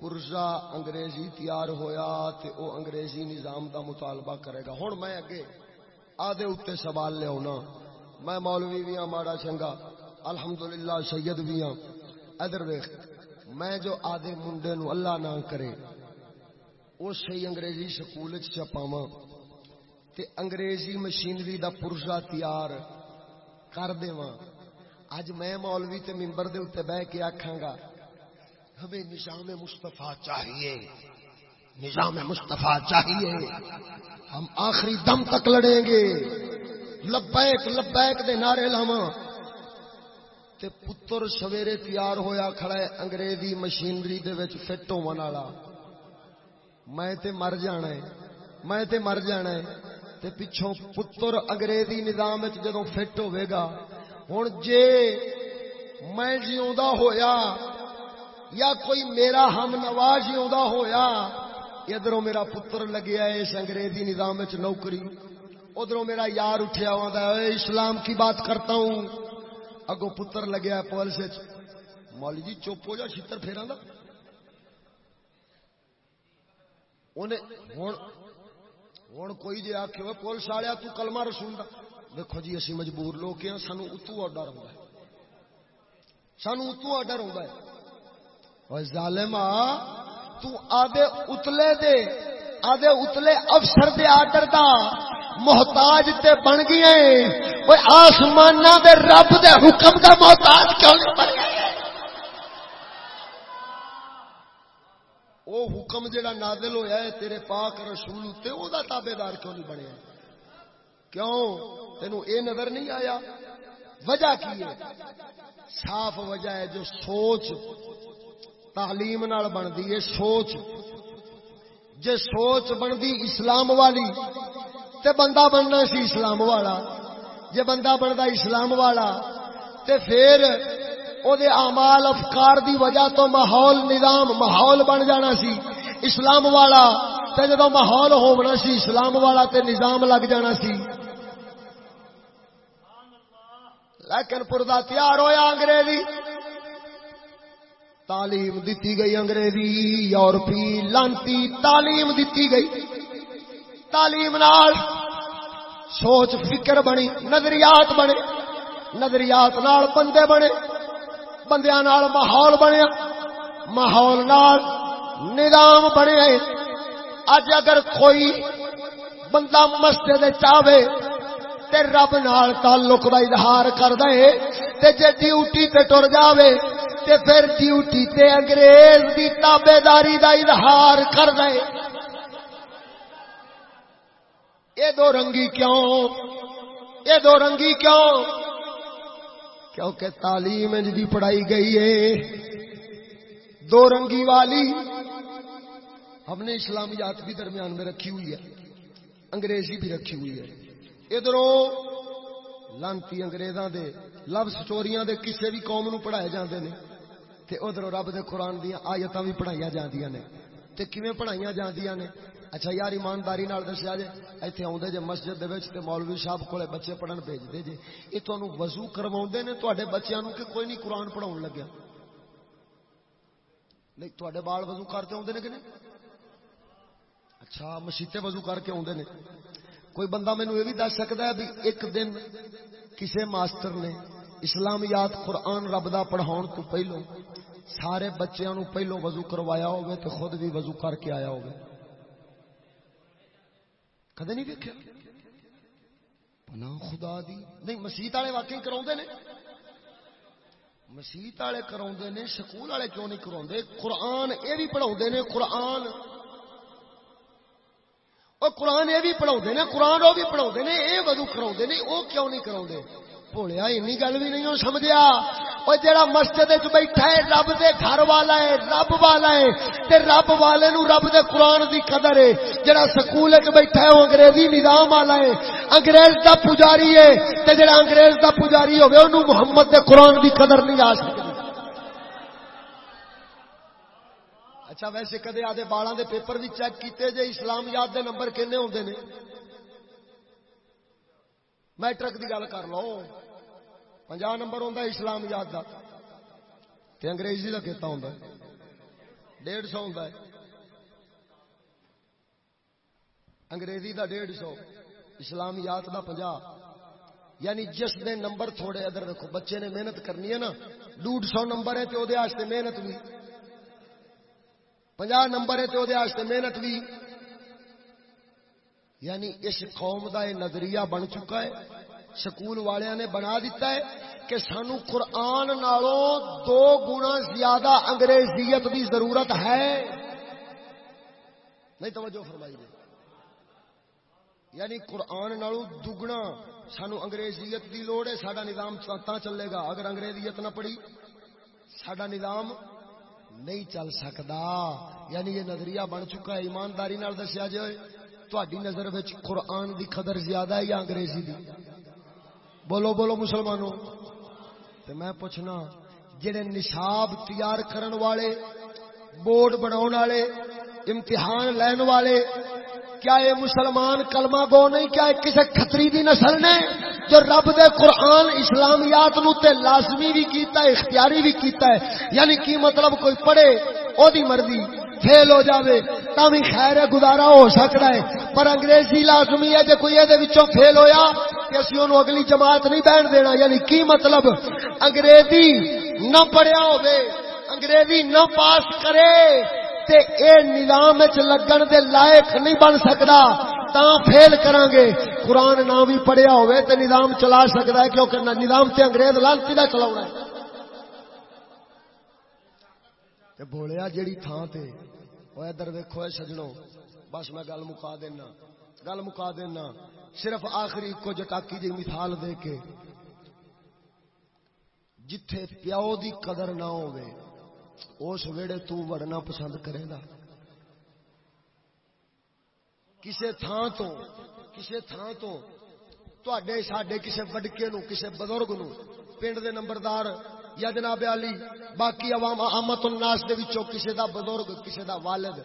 پرزا انگریزی تیار ہویا تے او انگریزی نظام دا مطالبہ کرے گا۔ ہوں میں اگے آدھے اتنے سوال لیا میں مولوی بھی ہاں ماڑا چنگا۔ الحمدللہ سید بھی ہاں۔ ادھر ویخ میں جو آدھے منڈے نو اللہ نہ کرے، اس سے انگریزی سکول چپاوا تے انگریزی مشینری دا پرزا تیار کر دوا اج میں مولوی تے ممبر دے اتنے بہ کے آکھاں گا، ہمیں نظام مصطفیٰ چاہیے۔ نظام مصطفیٰ چاہیے۔ ہم آخری دم تک لڑیں گے۔ لبیک لبیک دے نعرے لاوا تے پتر سویرے تیار ہویا کھڑا ہے انگریزی مشینری دے وچ فٹ ہون والا۔ میں تے مر جانا ہے۔ میں تے مر جانا ہے۔ تے پچھوں پتر انگریزی نظام وچ جدوں فٹ ہوے گا ہن جے میں جیوندا ہویا یا کوئی میرا ہم نواز ہی ہویا ادھر میرا پتر لگیا ہے اس انگریزی نظام نوکری ادھر میرا یار اٹھیا ہوا اسلام کی بات کرتا ہوں۔ اگو پتر لگیا پولیس مولی جی چپ ہو جا چھتر پھیرا ہوں کوئی جی آخ پولیس والیا تو کلمہ رسول دا۔ دیکھو جی اسی مجبور لوگ ہیں، سانو اتو آڈر آتا ہے۔ سانو اتو آڈر آتا ہے۔ ظالم تو آدھے اتلے دے، آدھے اتلے افسر دے آڈر دا محتاج تے بن گئے وہ آسمان دے رب دے حکم دا محتاج کیوں نہیں بن گئے وہ حکم جڑا نازل ہویا ہے تیرے پاک رسول تے، او دا تابے دار کیوں نہیں بنے کیوں؟ تینوں اے نظر نہیں آیا؟ وجہ کی ہے؟ صاف وجہ ہے جو سوچ تعلیم نال بندی ہے، سوچ۔ جے سوچ بندی اسلام والی، تے بندہ بننا سی اسلام والا۔ جے بندہ بنتا اسلام والا، تے پھر او دے اعمال، افکار دی وجہ تو ماحول نظام، ماحول بن جانا سی اسلام والا۔ تے جدو ماحول ہونا سی اسلام والا، تے نظام لگ جانا سی۔ لیکن پردہ تیار ہویا انگریزی۔ تعلیم دیتی گئی انگریزی، یورپی لانتی تعلیم دیتی گئی۔ تعلیم نال سوچ، فکر بنی، نظریات بنے۔ نظریات نال بندے بنے بندیا ماحول بنیا۔ ماحول نال نظام بنے۔ اج اگر کوئی بندہ مسجد چاہے تے رب نال تعلق دا اظہار کر دے تے جے ڈیوٹی تے ٹر جاوے تے پھر ڈیوٹی تے انگریز دی تابے داری دا اظہار کر دے یہ دو رنگی کیوں؟ یہ دو رنگی کیوں؟ کیونکہ تعلیم جی پڑھائی گئی ہے۔ دو رنگی والی ہم نے اسلامیات بھی درمیان میں رکھی ہوئی ہے، انگریزی بھی رکھی ہوئی ہے۔ ادھروں لانتی اگریزاں دے لفظ چوریاں دے کسے بھی قوم نو پڑھائے جاندے نے تے ادھر رب دے قرآن دیا آیتاں بھی پڑھائیاں جاندیاں نے تے کیویں پڑھائیاں جاندیاں نے؟ اچھا یار ایمانداری نال دسیا جے، ایتھے آوندے جے مسجد دے وچ تے مولوی صاحب کولے بچے پڑھن بھیج دے جے، اے تانوں وضو کرواوندے نے تواڈے بچیاں نو کہ کوئی نہیں قرآن پڑھاون لگیا؟ نہیں، تواڈے بال وضو کرتے اوندے نے کہ نہیں؟ اچھا مسیتے وضو کر کے اوندے نے۔ کوئی بندہ مینو یہ بھی دس سکتا ہے بھی ایک دن کسی ماسٹر نے اسلامیات قرآن رب دا پڑھاؤ تو پہلو سارے بچوں پہلو وضو کروایا ہوگا تو خود بھی وضو کر کے آیا ہوگا کدے نہیں دیکھا پنا خدا دی۔ نہیں مسیت والے واقعی کرا نے۔ مسیت والے کرا نے، سکول والے کیوں نہیں کرا قرآن، یہ بھی پڑھا نے، قرآن وہ قرآن یہ بھی پڑھا نے، قرآن وہ بھی پڑھا نے، یہ وضو کرا نے، وہ کیوں نہیں کرا بولیا این گل بھی نہیں سمجھا وہ جڑا مسجد بیٹھا ہے، رب دے گھر والا ہے، رب والا ہے۔ تے رب والے نو رب دے قرآن دی قدر ہے۔ جڑا سکول بیٹھا ہے، وہ انگریزی نظام والا ہے۔ انگریز دا پجاری ہے۔ تے جڑا انگریز دا پجاری ہوگا انہوں محمد دے قرآن دی قدر نہیں آ سکتی اچھا ویسے کدے آدھے بالاں دے پیپر بھی چیک کیتے جے اسلام یاد دے نمبر کنے ہوندے نے؟ میٹرک دی گل کر لو پنجا نمبر ہوں اسلام یاد کا انگریزی کا کتا ہوں ڈیڑھ سو ہوں انگریزی کا ڈیڑھ سو۔ اسلام یاد کا پنجا یعنی جس دے نمبر تھوڑے ادھر دیکھو بچے نے محنت کرنی ہے نا۔ ڈوڑھ سو نمبر ہے تو وہ محنت بھی۔ پنجا نمبر ہے تو وہ محنت بھی۔ یعنی اس قوم کا یہ نظریہ بن چکا ہے۔ سکول والوں نے بنا دیتا ہے کہ سانو قرآن نالوں دو گنا زیادہ انگریزیت کی ضرورت ہے۔ نہیں توجہ فرمائی دے۔ یعنی قرآن نالوں دگنا سانو انگریزیت کی لوڑ ہے سڈا نظام تا چلے گا۔ اگر انگریزیت نہ پڑھی سڈا نظام نہیں چل سکتا یعنی یہ نظریہ بن چکا ہے، ایمانداری دسیا جائے تھی نظر قرآن دی قدر زیادہ ہے یا انگریزی دی؟ بولو بولو مسلمانوں۔ تو میں پوچھنا، جڑے نصاب تیار کرن والے، بورڈ بناؤ والے، امتحان لین والے، کیا یہ مسلمان کلمہ گو نہیں، کیا کسی کتری دی نسل نے؟ جو رب دے قرآن اسلامیات نو تے لازمی بھی کیتا ہے، اختیاری بھی کیتا ہے یعنی کی مطلب کوئی پڑھے، او دی مرضی فیل ہو جاوے تاوی خیر گزارا ہو سکتا ہے۔ پر انگریزی لازمی ہے، جے کوئی دے وچوں فیل ہویا کہ اسی انہوں اگلی جماعت نہیں بہن دینا۔ یعنی کی مطلب؟ انگریزی نہ پڑھیا ہوئے انگریزی نہ پاس کرے، تے اے نظام لگن دے لائق نہیں بن سکتا تا فیل کران گے قرآن نہ بھی پڑھیا ہوئے تے نظام چلا سکتا ہے کیونکہ نظام تے انگریز لالچی دا چلاونا ہے۔ تے بولیا جیڑی تھان تے۔ او ادھر ویکھو اے سجنوں بس میں گل مکا دینا۔ گل مکا دینا۔ صرف آخری کو جٹاکی جی مثال دے کے۔ جتھے پیو دی قدر نہ ہوئے اس ویڑے تو وڑنا پسند کرے گا۔ کسے تھان تو کسے تھان تو تے ساڈے کسے وڈکے نو کسے بزرگ نو پنڈ دے نمبردار یا جناب علی باقی عوام آمت الناس دے وچوں کسے دا بزرگ کسے دا والد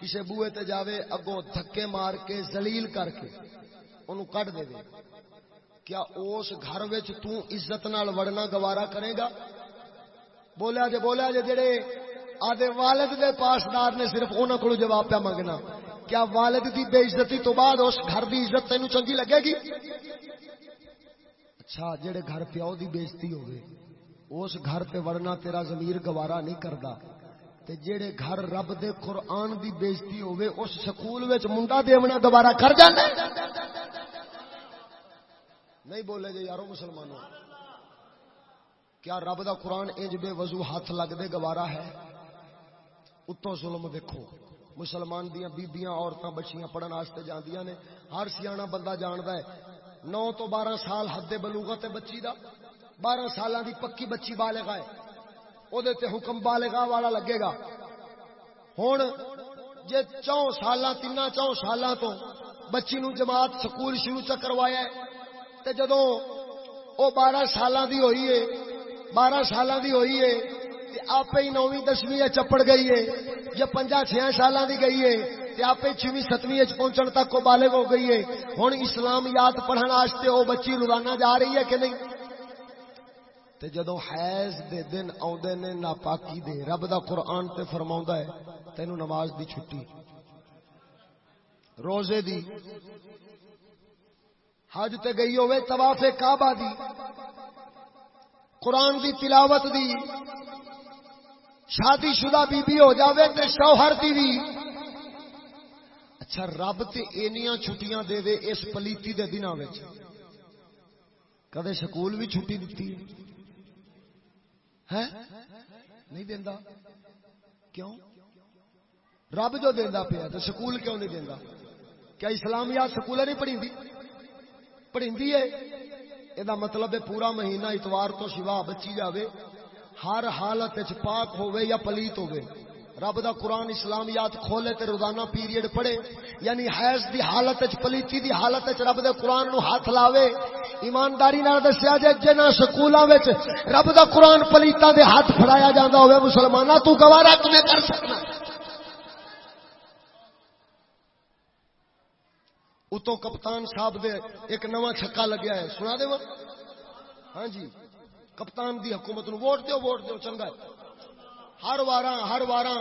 کسے بوئے تے جاوے اگوں دھکے مار کے ذلیل کر کے اونوں کڈ دے دے کیا اس گھر وچ تو عزت نال وڑنا گوارا کرے گا بولیا جے بولیا جے جڑے آدھے والد دے پاسدار نے صرف انہوں کو جواب پہ منگنا کیا والد دی بے عزتی تو بعد اس گھر دی عزت تینوں چنگی لگے گی؟ اچھا جڑے گھر پیو دی بےزتی ہوئے اس گھر تے وڑنا تیرا ضمیر گوارا نہیں کردا۔ تے جڑے گھر رب دے قرآن دی بےزتی ہوئے اس سکول وچ منڈا دیونا گوارا کر جانا نہیں بولے جے یارو مسلمانوں، کیا رب دا قرآن انج بے وضو ہاتھ لگ دے گوارا ہے؟ اتوں ظلم دیکھو مسلمان دیاں بیبیاں عورتاں بچیاں پڑھن واسطے جاندیاں نے۔ ہر سیاح بندہ جاندا ہے۔ نو تو بارہ سال حد بلوغت ہے بچی دا۔ بارہ سالاں دی پکی بچی بالغ ہے۔ او دے تے حکم بالغا والا لگے گا۔ ہن جے چوں سالاں تینا چوں سالاں تو بچی نو جماعت سکول شروع چ کروایا ہے۔ تے جدوں او بارہ سالاں دی ہوئی ہے، بارہ سال دی ہوئی ہے آپ ہی نویں دسویں چپڑ گئی ہے۔ جب پنجا چھ سال دی گئی ہے آپ چھویں ستویں پہنچن تک وہ بالغ ہو گئی ہے۔ ہوں اسلام یاد پڑھنے واسطے وہ بچی روزانہ جا رہی ہے کہ نہیں؟ تے جدو حیض دے دن آدھے نے ناپاکی دے، رب دا قرآن تے فرما ہے تینو نماز دی چھٹی۔ روزے دی۔ حج تے گئی ہوئے طواف کعبہ دی۔ قرآن دی تلاوت دی۔ شادی شدہ بی بی ہو جاوے تے شوہر دی بھی۔ اچھا رب تے اینیاں چھٹیاں دے دے اس پلیتی دے دنوں میں کدے سکول بھی چھٹی دیتی ہے؟ نہیں دینا کیوں؟ رب جو دینا پیا تو سکول کیوں نہیں دینا کیا اسلامیات سکول نہیں پڑھی پڑھی ہے۔ یہ مطلب ہے پورا مہینہ اتوار تو سوا بچی جاوے۔ ہر حالت پاک ہوے یا پلیت ہوے رب دا قرآن اسلامیات کھولے تے روزانہ پیریڈ پڑھے یعنی حیض دی حالت اچ پلیتی دی حالت اچ رب دے قرآن نو ہاتھ لاوے۔ ایمانداری نال دسیا جے جنہ سکولاں وچ رب دا قرآن پلیتا دے ہاتھ پھڑایا جاندا ہوے مسلماناں تو گوارا کنے کر سکنا؟ اتو کپتان صاحب دے ایک نواں چھکا لگیا ہے، سنا دے ہاں جی۔ کپتان دی حکومت نو ووٹ دیو ووٹ دیو، چنگا ہے۔ ہر وارا ہر وارا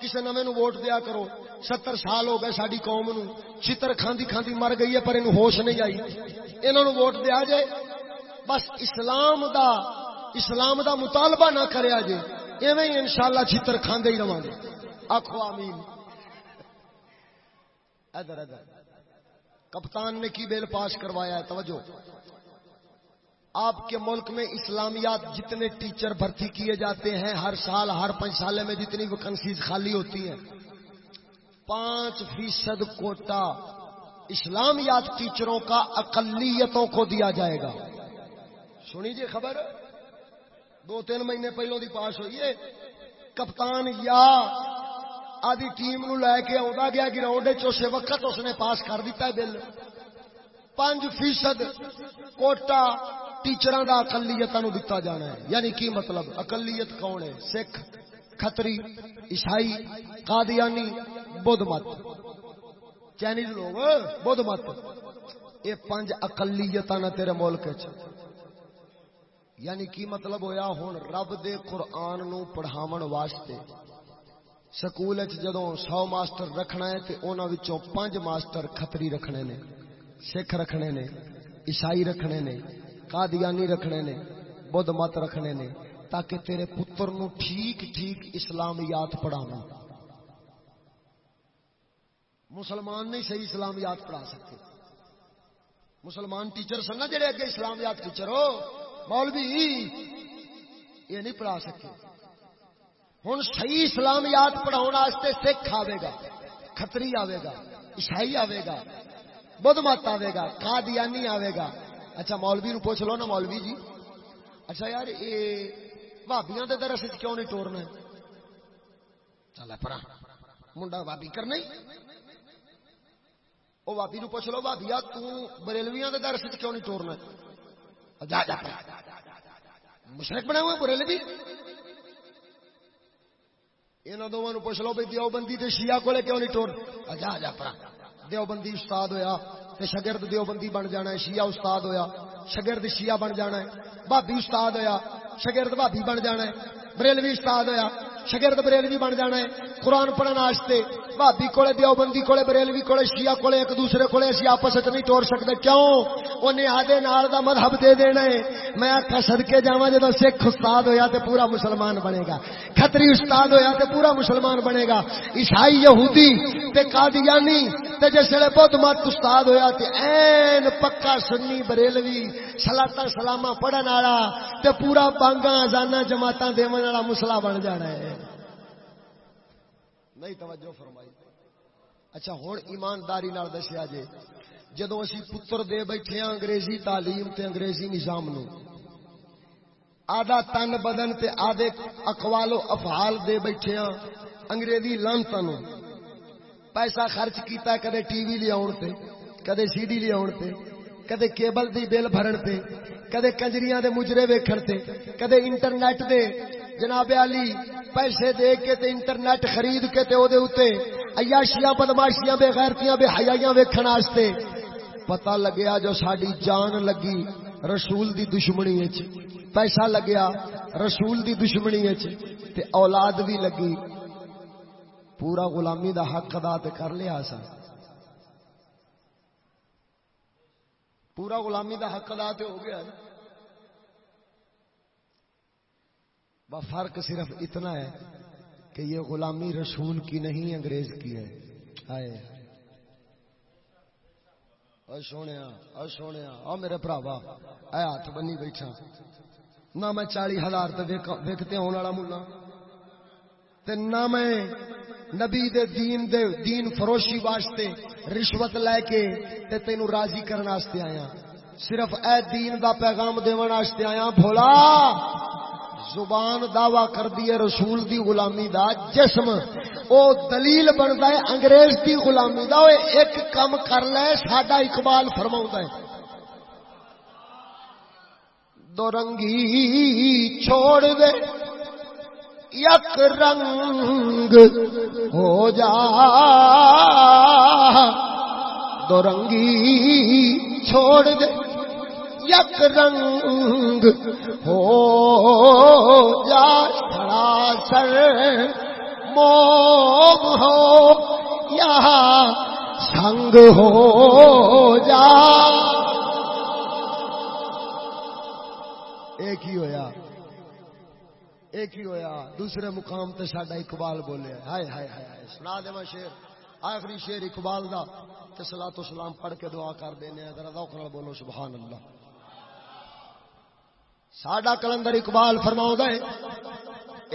کسی نویں نو ووٹ دیا کرو۔ ستر سال ہو گئے ساری قوم نو۔ چتر کھاندی کھاندی مر گئی ہے، پر انہوں ہوش نہیں آئی۔ انہوں نو ووٹ دیا جائے۔ بس اسلام دا اسلام دا مطالبہ نہ کریا جے، ایویں ہی انشاءاللہ چتر کھاندے ہی رواں گے۔ آخو آمین۔ ادھر ادھر۔ کپتان نے کی بیل پاس کروایا ہے؟ توجہ۔ آپ کے ملک میں اسلامیات جتنے ٹیچر بھرتی کیے جاتے ہیں، ہر سال، ہر پانچ سال میں جتنی ویکنسیز خالی ہوتی ہیں۔ پانچ فیصد کوٹا اسلامیات ٹیچروں کا اقلیتوں کو دیا جائے گا۔ سنی جی خبر؟ دو تین مہینے پہلو دی پاس ہوئی ہے۔ کپتان یا آدھی ٹیم نو لے کے آ گیا گراؤنڈ چوسے وقت اس نے پاس کر دیتا ہے بل۔ پانچ فیصد کوٹا ٹیچر کا اقلیت دتا جانا ہے۔ یعنی کی مطلب؟ اقلیت کون ہے؟ سکھ کتری عیسائی، قادیانی، بدھ مت۔ چائنیز لوگ، بدھ مت۔ یہ پانچ اقلیت تیرے ملک یعنی کی مطلب ہویا ہوں رب دے قرآن نو پڑھاون واسطے۔ سکول جدو سو ماسٹر رکھنا ہے تو انہوں پانچ ماسٹر کتری رکھنے نے۔ سکھ رکھنے نے، عیسائی رکھنے نے۔ قادیانی رکھنے نے، بدھ مت رکھنے نے، تاکہ تیرے پتر نو ٹھیک ٹھیک اسلامیات پڑھانا مسلمان نہیں صحیح اسلامیات پڑھا سکتے۔ مسلمان ٹیچر سن نا جڑے اگے اسلامیات ٹیچر ہو، مولوی، یہ نہیں پڑھا سکے ہوں صحیح اسلامیات پڑھاؤ سکھ آئے گا کتری آئے گا، عیسائی آئے گا، بدھ مت آئے گا، قادیانی آئے گا۔ اچھا مولوی نو پوچھ لو نا، مولوی جی۔ اچھا یار یہ بھابیاں دے درس کیوں نہیں ٹورنا چل پرا، منڈا بابی کرنا وہ بابی نو پوچھ لو، بھابیا تریلویاں دے درس کیوں نہیں ٹورنا جا جا مشرق بنا ہوا بریلوی؟ یہاں دونوں پوچھ لو بھائی دیوبندی تے شیعہ کولے کیوں نہیں ٹور؟ جا جا، پرا۔ دیوبندی استاد ہویا۔ تے شگرد دیوبندی بن جانا ہے، شیعہ استاد ہویا شگرد شیعہ بن جانا ہے بھابی استاد ہویا شگرد بھابی بن جانا ہے، بریلوی استاد ہویا شگرد بریلوی بن جانا ہے، قرآن پڑھنے واسطے بھابی کولے، دیوبندی کولے، بریلوی کولے، شیعہ کولے ایک دوسرے کولے اسی آپس وچ نہیں ٹور سکدے۔ کیوں؟ اونے آدے نال دا مذہب دے دینا ہے میں آکھا صدکے جاواں جدوں سکھ استاد ہویا تے پورا مسلمان بنے گا۔ کھتری استاد ہویا تے پورا مسلمان بنے گا۔ عیسائی، یہودی تے قادیانی تے جس بدھ مت استاد ہویا تے این پکا سنی بریلوی، صلاۃ سلامہ پڑھن والا تے پورا بانگا ازانا جماعتاں دیون والا مسلا بن جانا ہے۔ نہیں، توجہ فرمائی اچھا ہوں ایمانداری دسیا جی جدو اسی پتر دے بیٹھے ہاں انگریزی تعلیم تے انگریزی نظام نو، آدھا تن بدن تے آدھے اقوال و افعال دے بیٹھے ہاں انگریزی لانتا نو۔ پیسہ خرچ کیتا ہے کدے ٹی وی لیا تے، کدے سی ڈی لیا تے، کدے کیبل دی بل بھرن تے، کدے کنجریاں دے مجرے ویکھن تے، کدے انٹرنیٹ دے۔ جناب علی، پیسے دے کے تے انٹرنیٹ خرید کے تے او دے اوتے عیاشیاں، بدماشیاں، بے غیرتیاں، بے حیائیاں ویکھن واسطے پتہ لگیا جو ساڈی جان لگی رسول دی دشمنی وچ۔ پیسہ لگیا رسول دی دشمنی وچ تے اولاد بھی لگی۔ پورا غلامی دا حق ادا تے کر لیا سا۔ پورا غلامی دا حق ادا تے ہو گیا۔ فرق صرف اتنا ہے کہ یہ غلامی رسول کی نہیں، انگریز کی ہے۔ آئے سونے سونے آ میرے براوا اے ہاتھ بنی بیٹھا۔ نہ میں چالی ہزار ویکتے آنے والا ملا نہ میں نبی دے دین دے دین فروشی واسطے رشوت لے کے تے تینو راضی کرنے آیا۔ صرف اے دین دا پیغام دیون واسطے آیا۔ بھولا! زبان دعوی کر دی رسول دی غلامی دا جسم۔ او دلیل بنتا ہے، انگریز دی غلامی دا۔ ایک کم کر لے، ساڈا اقبال فرما ہے۔ دو رنگی چھوڑ دے، یک رنگ ہو جا۔ دو رنگی چھوڑ دے۔ یک رنگ ہو جا سر موم ہو، یا سنگ ہو جا۔ ایک ہی ہویا، ایک ہی ہویا۔ دوسرے مقام تے ساڈا اقبال بولے، ہائے ہائے ہائے سنا دے میں شیر۔ آخری شیر اقبال دا، تے صلاۃ و سلام پڑھ کے دعا کر دینے ذرا ذوق نال بولو، سبحان اللہ۔ ساڈا کلندر اقبال فرماؤ ہے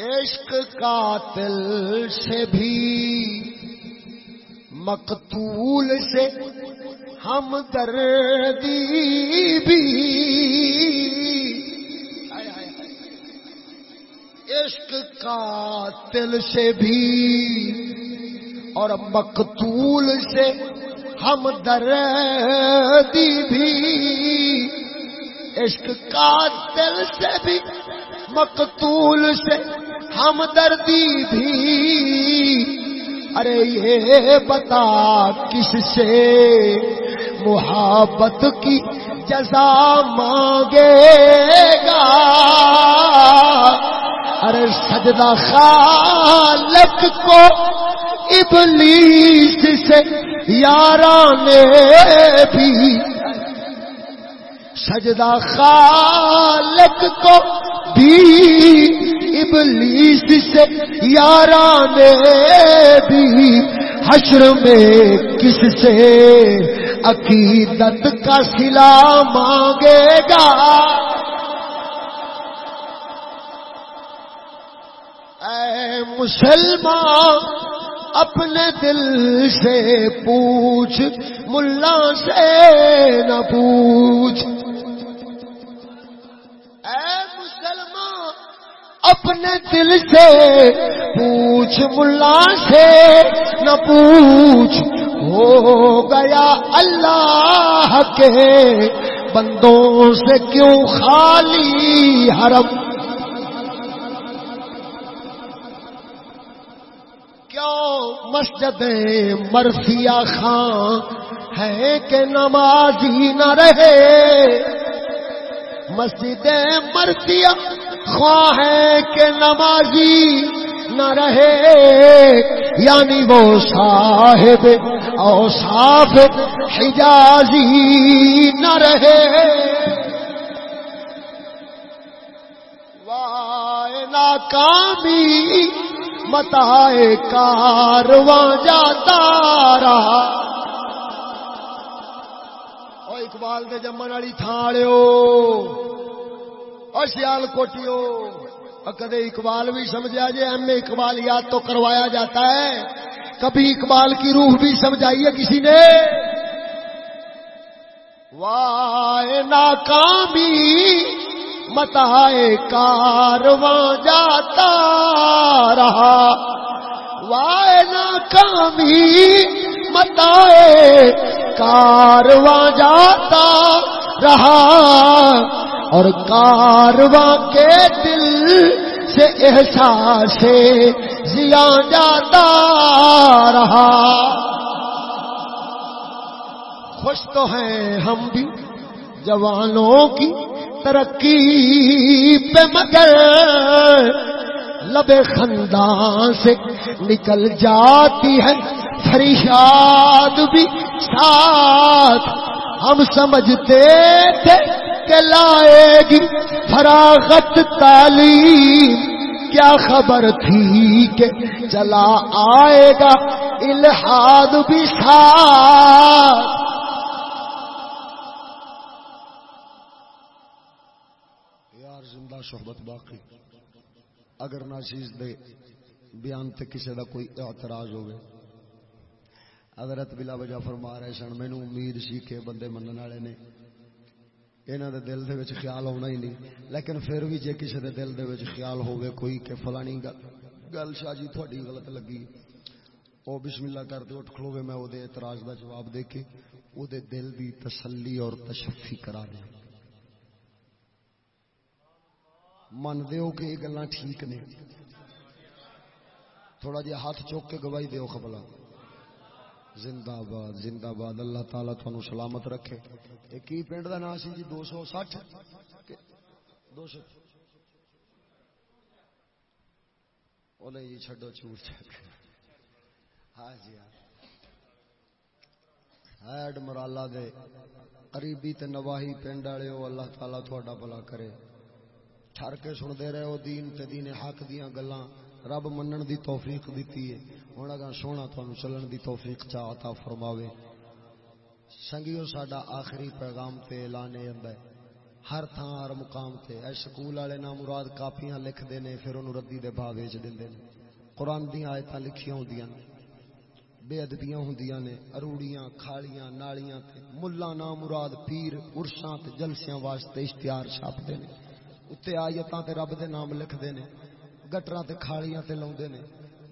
عشق قاتل سے بھی مقتول سے ہم دردی بھی۔ عشق قاتل سے بھی اور مقتول سے ہم دردی بھی۔ عشق کا دل سے بھی مقتول سے ہم دردی بھی۔ ارے یہ بتا کس سے محبت کی جزا مانگے گا؟ ارے سجدہ خالق کو ابلیس سے یارانے بھی سجدہ خالق کو بھی ابلیس سے یارانے بھی۔ حشر میں کس سے عقیدت کا سلا مانگے گا؟ اے مسلمان اپنے دل سے پوچھ، ملا سے نہ پوچھ۔ اے مسلمان، اپنے دل سے پوچھ، ملا سے نہ پوچھ۔ ہو گیا اللہ کے بندوں سے کیوں خالی حرم کیوں مسجد مرفیا خان ہے کہ نمازی نہ رہے۔ مسجد مرفیا خواہ ہے کہ نمازی نہ رہے۔ یعنی وہ صاحب او صاف حجازی نہ رہے۔ وائے ناکامی متائے کارواں جاتا رہا۔ او اقبال دے جمن والی تھاڑیو۔ او سیال کوٹیو۔ کدے اقبال بھی سمجھا جائے ایم اقبال یاد تو کروایا جاتا ہے۔ کبھی اقبال کی روح بھی سمجھائی ہے کسی نے؟ وائے ناکامی متائے کارواں جاتا رہا۔ وائے ناکامی متائے کارواں جاتا رہا۔ اور کارواں کے دل سے احساس زیا جاتا رہا۔ خوش تو ہیں ہم بھی جوانوں کی۔ ترقی پہ مگر لب خندان سے نکل جاتی ہے۔ فریشاد بھی ساتھ ہم سمجھتے تھے کہ لائے گی فراغت تعلیم۔ کیا خبر تھی کہ چلا آئے گا؟ الحاد بھی ساتھ۔ صحبت باقی۔ اگر ناچیز دے بیان تے کسی دا کوئی اعتراض ہوگی حضرت بلا وجہ فرما رہے سن مینو امید سی کہ بندے منن والے نے۔ یہاں دے دل دے وچ خیال ہونا ہی نہیں۔ لیکن پھر بھی جے کسی دے دل دے وچ خیال ہوگی کوئی کہ فلانی گل گل شاہ جی تھوڑی غلط لگی۔ او بسم اللہ کر دے، اٹھ کھلوے میں او دے اعتراض دا جواب دے کے او دے دل دی تسلی اور تشفی کرا دیں من دیو کہ یہ گلا ٹھیک نے؟ تھوڑا جہا ہاتھ چوک کے گواہی دیو خبلا۔ زندہ باد زندہ باد، اللہ تعالیٰ تھانو سلامت رکھے۔ یہ کی پنڈ کا نام سی جی؟ دو سو سٹھ؟ دو سو نہیں جی چڈو چور چک۔ ہاں جی ہاں۔, ہاں، ہیڈ مرالا دے۔ قریبی تے نواہی پنڈ والے اللہ تعالیٰ تھوڑا بلا کرے۔ ٹھر کے سنتے رہے ہو، دین تے دین حق دیاں گلاں۔ رب منن دی توفیق دیتی ہے۔ ہن اگا سونا تانوں چلن دی توفیق چا عطا فرماوے۔ سنگیو، ساڈا آخری پیغام تے اعلان ہے۔ ہر تھان ہر مقام تے۔ اے سکول والے نا مراد کاپیاں لکھ دے نے، پھر انہوں ردی دے بھا ویچ دیندے نے۔ قرآن دیاں آیتاں لکھیاں ہوندیاں نے۔ بے ادبیاں ہوندیاں نے۔ اروڑیاں، کھالیاں، نالیاں تے۔ ملا نا مراد پیر عرساں تے جلسیاں واسطے اشتہار چھاپدے نے۔ اتنے آیتاں تے رب دے نام لکھ دے نے گٹراں تے کھالیاں تے لاؤندے نے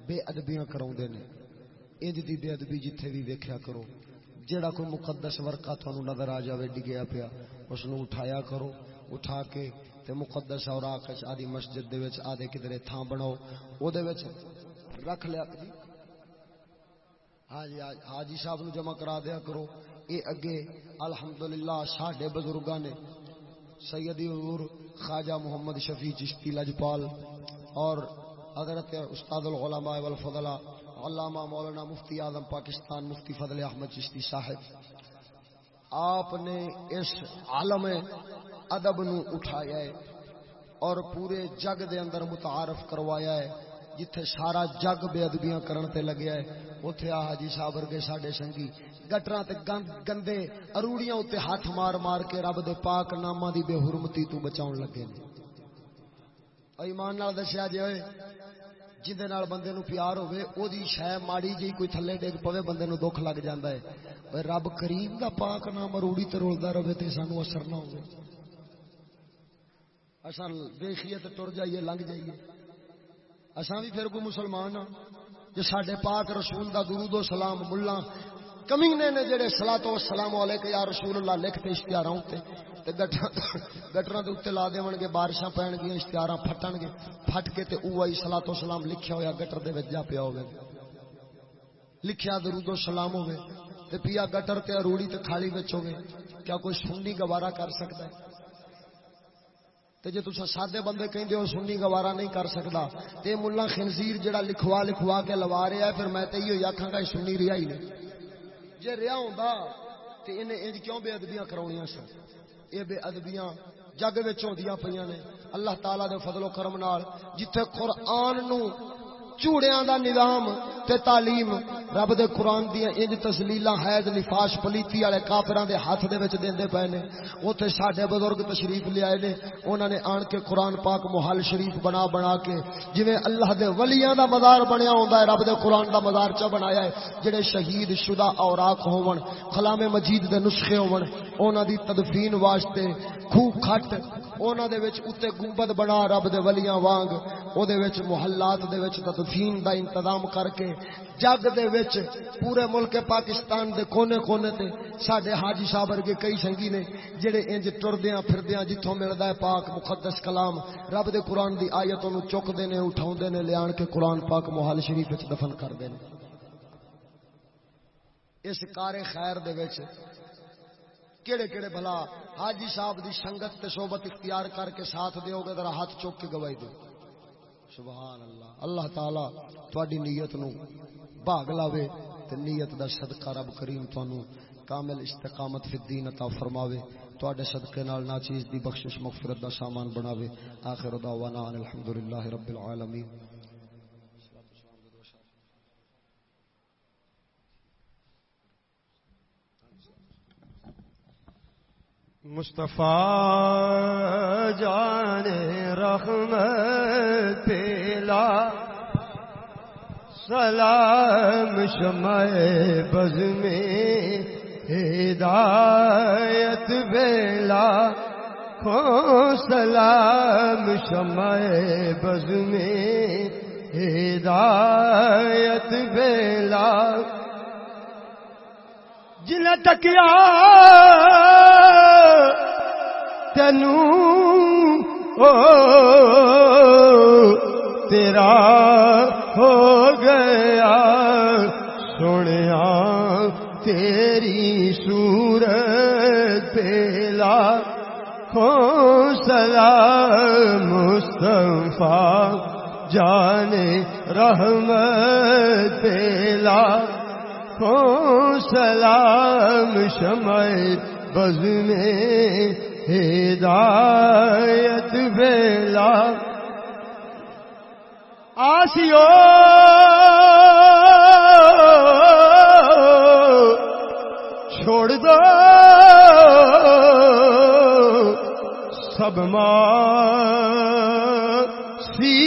بے ادبیاں کراؤندے نے انج دی بے ادبی جتھے بھی ویکھیا کرو جڑا کوئی مقدس ورقہ تھانوں نظر آ جاوے ڈگیا پیا اس نو اٹھایا کرو اٹھا کے تے مقدس اوراق وچ آدی مسجد دے وچ آدے کدھرے تھاں بناؤ او دے وچ رکھ لیا جی ہاں جی حاجی صاحب نو جمع کرا دیا کرو اے اگے الحمدللہ ساڈے بزرگاں نے سیدی حضور خواجہ محمد شفیع چشتی لجپال اور حضرت استاد العلماء والفضلہ علامہ مولانا مفتی اعظم پاکستان مفتی فضل احمد چشتی صاحب، آپ نے اس عالم ادب نو اٹھایا ہے اور پورے جگ دے اندر متعارف کروایا ہے۔ جتھے سارا جگ بے ادبیاں کرن تے لگیا ہے اوتھے آ حاجی صاحب ورگے ساڈے سنگی گٹراں تے گندے اروڑیاں اوتے ہاتھ مار مار کے رب دے پاک ناماں دی بے حرمتی تو بچاون لگے نے ایمان نال دسیا جے ہوئے جندے نال بندے نو پیار ہوے او دی شے ماڑی جی کوئی تھلے ڈگ پوے بندے نو دکھ لگ جاندا ہے اوے رب کریم دا پاک نام اروڑی تے رولدا رہے تے سانو اثر نہ ہوے اساں دیکھیے تے ٹر جائیے لنگ جائیے اساں بھی پھر کوئی مسلمان ہاں جو سڈے پاک رسول دا درود و سلام ملا۔ کمینے نے جڑے سلاۃ و سلام علیکم یا رسول اللہ لکھتے اشتہاراں تے تے گٹراں دے اوتے لا دیون گے، بارشاں پین گیاں، اشتہاراں پھٹن گے۔ پھٹ کے تے اوہی صلاۃ و سلام لکھیا ہویا، گٹر دے وچ جا پیا ہوے۔ لکھیا درود و سلام ہوے۔ تے پیا گٹر تے اروڑی تے کھالی وچ ہوے۔ کیا کوئی سنی گوارا کر سکتا ہے؟ تے جے تسا سادے بندے کہندے ہو سنی گوارا نہیں کر سکدا، تے مولا خنزیر جڑا لکھوا لکھوا کے لوا رہا ہے، پھر میں تے ایو آکھاں گا سنی رہا ہی نہیں۔ جے رہا ہوندا، تے انہیں انج کیوں بے ادبیاں کراونیاں سن؟ اے بے ادبیاں جگ وچ ہوندیاں پیاں نے۔ اللہ تعالی دے فضل و کرم نال، جتھے قرآن نو چوڑیاں دا نظام تے تعلیم، رب دے قرآن دیا انج تسلیلا حید، نفاش، پلیتی والے کافراں دے ہاتھ دے وچ دیندے پے نے۔ اوتھے ساڈے بزرگ تشریف لے آئے نے۔ انہاں نے آن کے قرآن پاک محل شریف بنا بنا کے جویں اللہ دے ولیاں دا مزار بنیا ہوندا ہے، رب دے قرآن دا مزار چا بنایا ہے۔ جڑے شہید شدہ اوراق ہون کلام مجید دے نسخے ہون، انہاں دی تدفین واسطے کھو کھٹ، انہاں دے وچ اوتے گنبد بنا رب دے ولیاں وانگ او دے وچ محلات دے وچ تدفین دا انتظام کر کے جگ دے وچ پورے ملک پاکستان دے کونے کونے تے ساڈے حاجی صاحب ورگے کئی سنگی نے جڑے انج ٹردیاں پھردیاں جتھوں ملدا ہے پاک مقدس کلام رب دے قرآن دی آیتوں نو چکدے نے، اٹھاوندے نے لیان کے قرآن پاک محل شریف وچ دفن کردے نے۔ اس کار خیر دے وچ کیڑے کیڑے بھلا حاجی صاحب دی سنگت تے صحبت اختیار کر کے ساتھ دیو گے، ذرا ہاتھ چوک کے گواہی دو۔ سبحان اللہ۔ اللہ تعالی تواڈی نیت نو بھاگ لاوے تے نیت دا صدقہ رب کریم تانوں کامل استقامت فی الدین عطا فرماوے، تواڈے صدقے نال ناچیز دی بخشش مغفرت دا سامان بناوے۔ آخر دعوانا ان الحمدللہ رب العالمین۔ مصطفیٰ جان رحمت پیلا، سلام شمع بز میں ہدایت بیلا کو سلام شمع بز میں ہدایت بیلا۔ جن تکیا تینو تیرا ہو گیا، سنیا، تیری سورت پیلا کو سلام مصطفیٰ جان رحمت پیلا۔ کو سلام شمع بز میں ہدایت بیلا آسیو۔ چھوڑ دو۔ سب ماں سی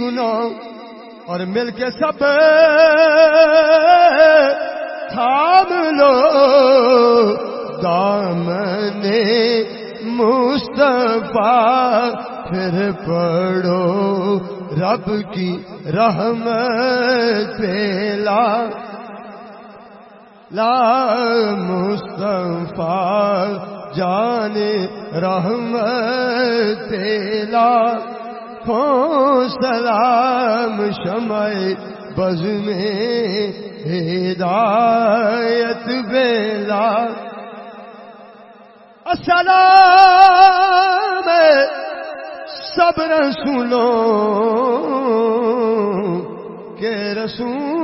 گناہ۔ اور مل کے سب تھام لو۔ دامن مصطفیٰ، پھر پڑھو رب کی رحمت پیلا۔ لا مصطفیٰ، جان رحمت لا کو سلام شمع بز میں ہدایت بیلا۔ السلام سب رسولوں کے رسول،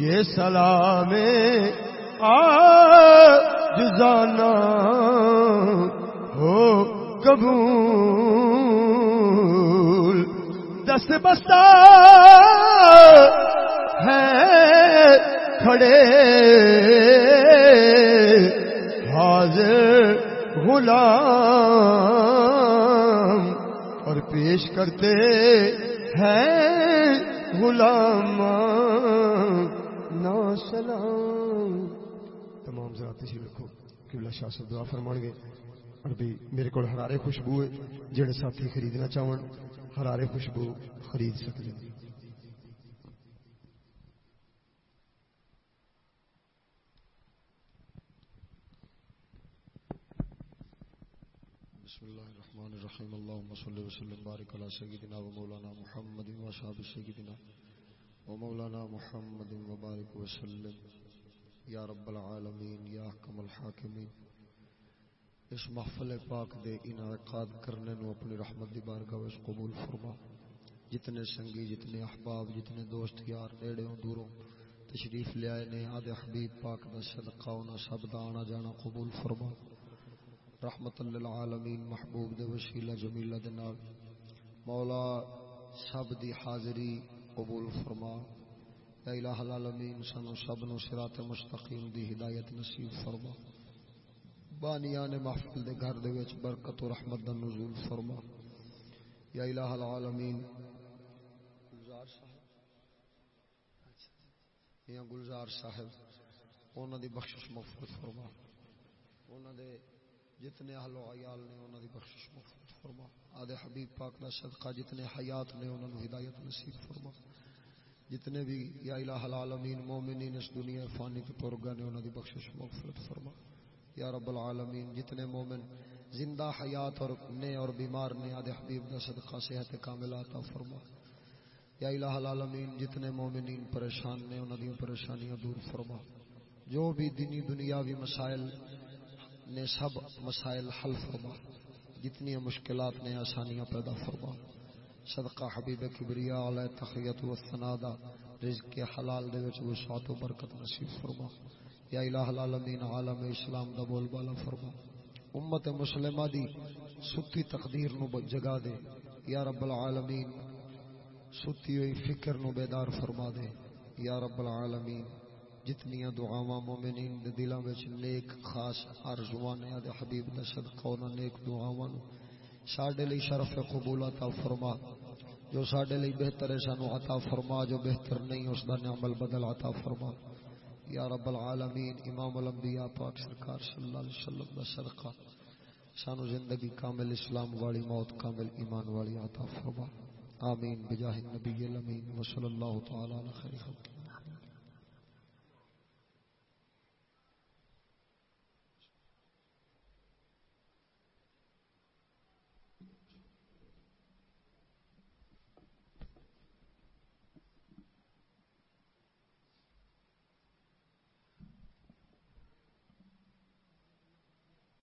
یہ سلام آ جانا۔ ہو قبول۔ دس بستہ ہے کھڑے۔ حاضر غلام اور پیش کرتے ہیں غلام نا سلام تمام ذرا تشریف رکھو قبلہ شاہ صاحب دعا فرمان گے۔ بھی میرے کو ہرارے خوشبو ہے جڑے ساتھی خریدنا چاہن ہرارے خوشبو خرید سکتے ہیں بسم الله الرحمن الرحيم اللهم صل وسلم بارك على سيدنا ومولانا محمد وصحاب سيدنا ومولانا محمد وبارك وسلم یا رب العالمین، یا حکم الحاکمین اس محفل پاک دے انعقاد کرنے نو اپنی رحمت دی بارگاہ وچ قبول فرما۔ جتنے سنگی، جتنے احباب، جتنے دوست یار نیڑے دوروں تشریف لے آئے نے حبیب پاک دا صدقہ، انہاں سب دا آنا جانا قبول فرما۔ رحمت للعالمین محبوب دے وسیلہ جمیلہ دے نال۔ مولا سب دی حاضری قبول فرما۔ یا الہ العالمین سنو سب نو صراط مستقیم دی ہدایت نصیب فرما۔ بانیان محفل دے گھر دے وچ برکت و رحمت دا نزول فرما۔ یا الہ العالمین۔ گلزار صاحب۔ یا گلزار صاحب انہاں دی بخشش مغفرت فرما۔ انہاں دے جتنے اہل و عیال نے انہوں دی بخشش مغفرت فرما۔ آدھے حبیب پاک دا صدقہ جتنے حیات نے انہوں نے ہدایت نصیب فرما۔ جتنے بھی یا الہ العالمین مومنین اس دنیا فانی کے ترگا نے انہوں دی بخشش مغفرت فرما۔ یا رب العالمین، جتنے مومن زندہ حیات اور نے اور بیمار نے آدھے حبیب دا صدقہ صحت کامل عطا فرما۔ یا الہ العالمین، جتنے مومنین پریشان نے انہوں دی پریشانیاں دور فرما۔ جو بھی دینی دنیاوی مسائل نے سب مسائل حل فرما جتنی مشکلات نے آسانیاں پیدا فرما۔ صدقہ حبیب کبریا علیہ تخیت و سنادا رزق کے حلال دے وچ وسعت و برکت نصیب فرما۔ یا الہ العالمین، عالم اسلام دا بول بالا فرما. امت مسلمہ دی ستی تقدیر نو جگا دے. یا رب العالمین، ستی ہوئی فکر نو بیدار فرما دے. یا رب العالمین، جتنیاں دعاواں مومنین دے دلاں وچ نیک، خاص ارزواں نے دے حبیب دا صدقہ، انہاں نیک دعاواں نو ساڈے لئی شرف قبول عطا فرما. جو ساڈے لئی بہتر ہے، سانو عطا فرما. جو بہتر نہیں، اس دا نعمل بدل عطا فرما. یا رب العالمین، امام الانبیاء پاک سرکار صلی اللہ علیہ وسلم دا صدقہ۔ سانو زندگی کامل اسلام والی موت، کامل ایمان والی عطا فرما۔ آمین، بجاہ النبی الامین، وصلی اللہ تعالی علی خیر خلق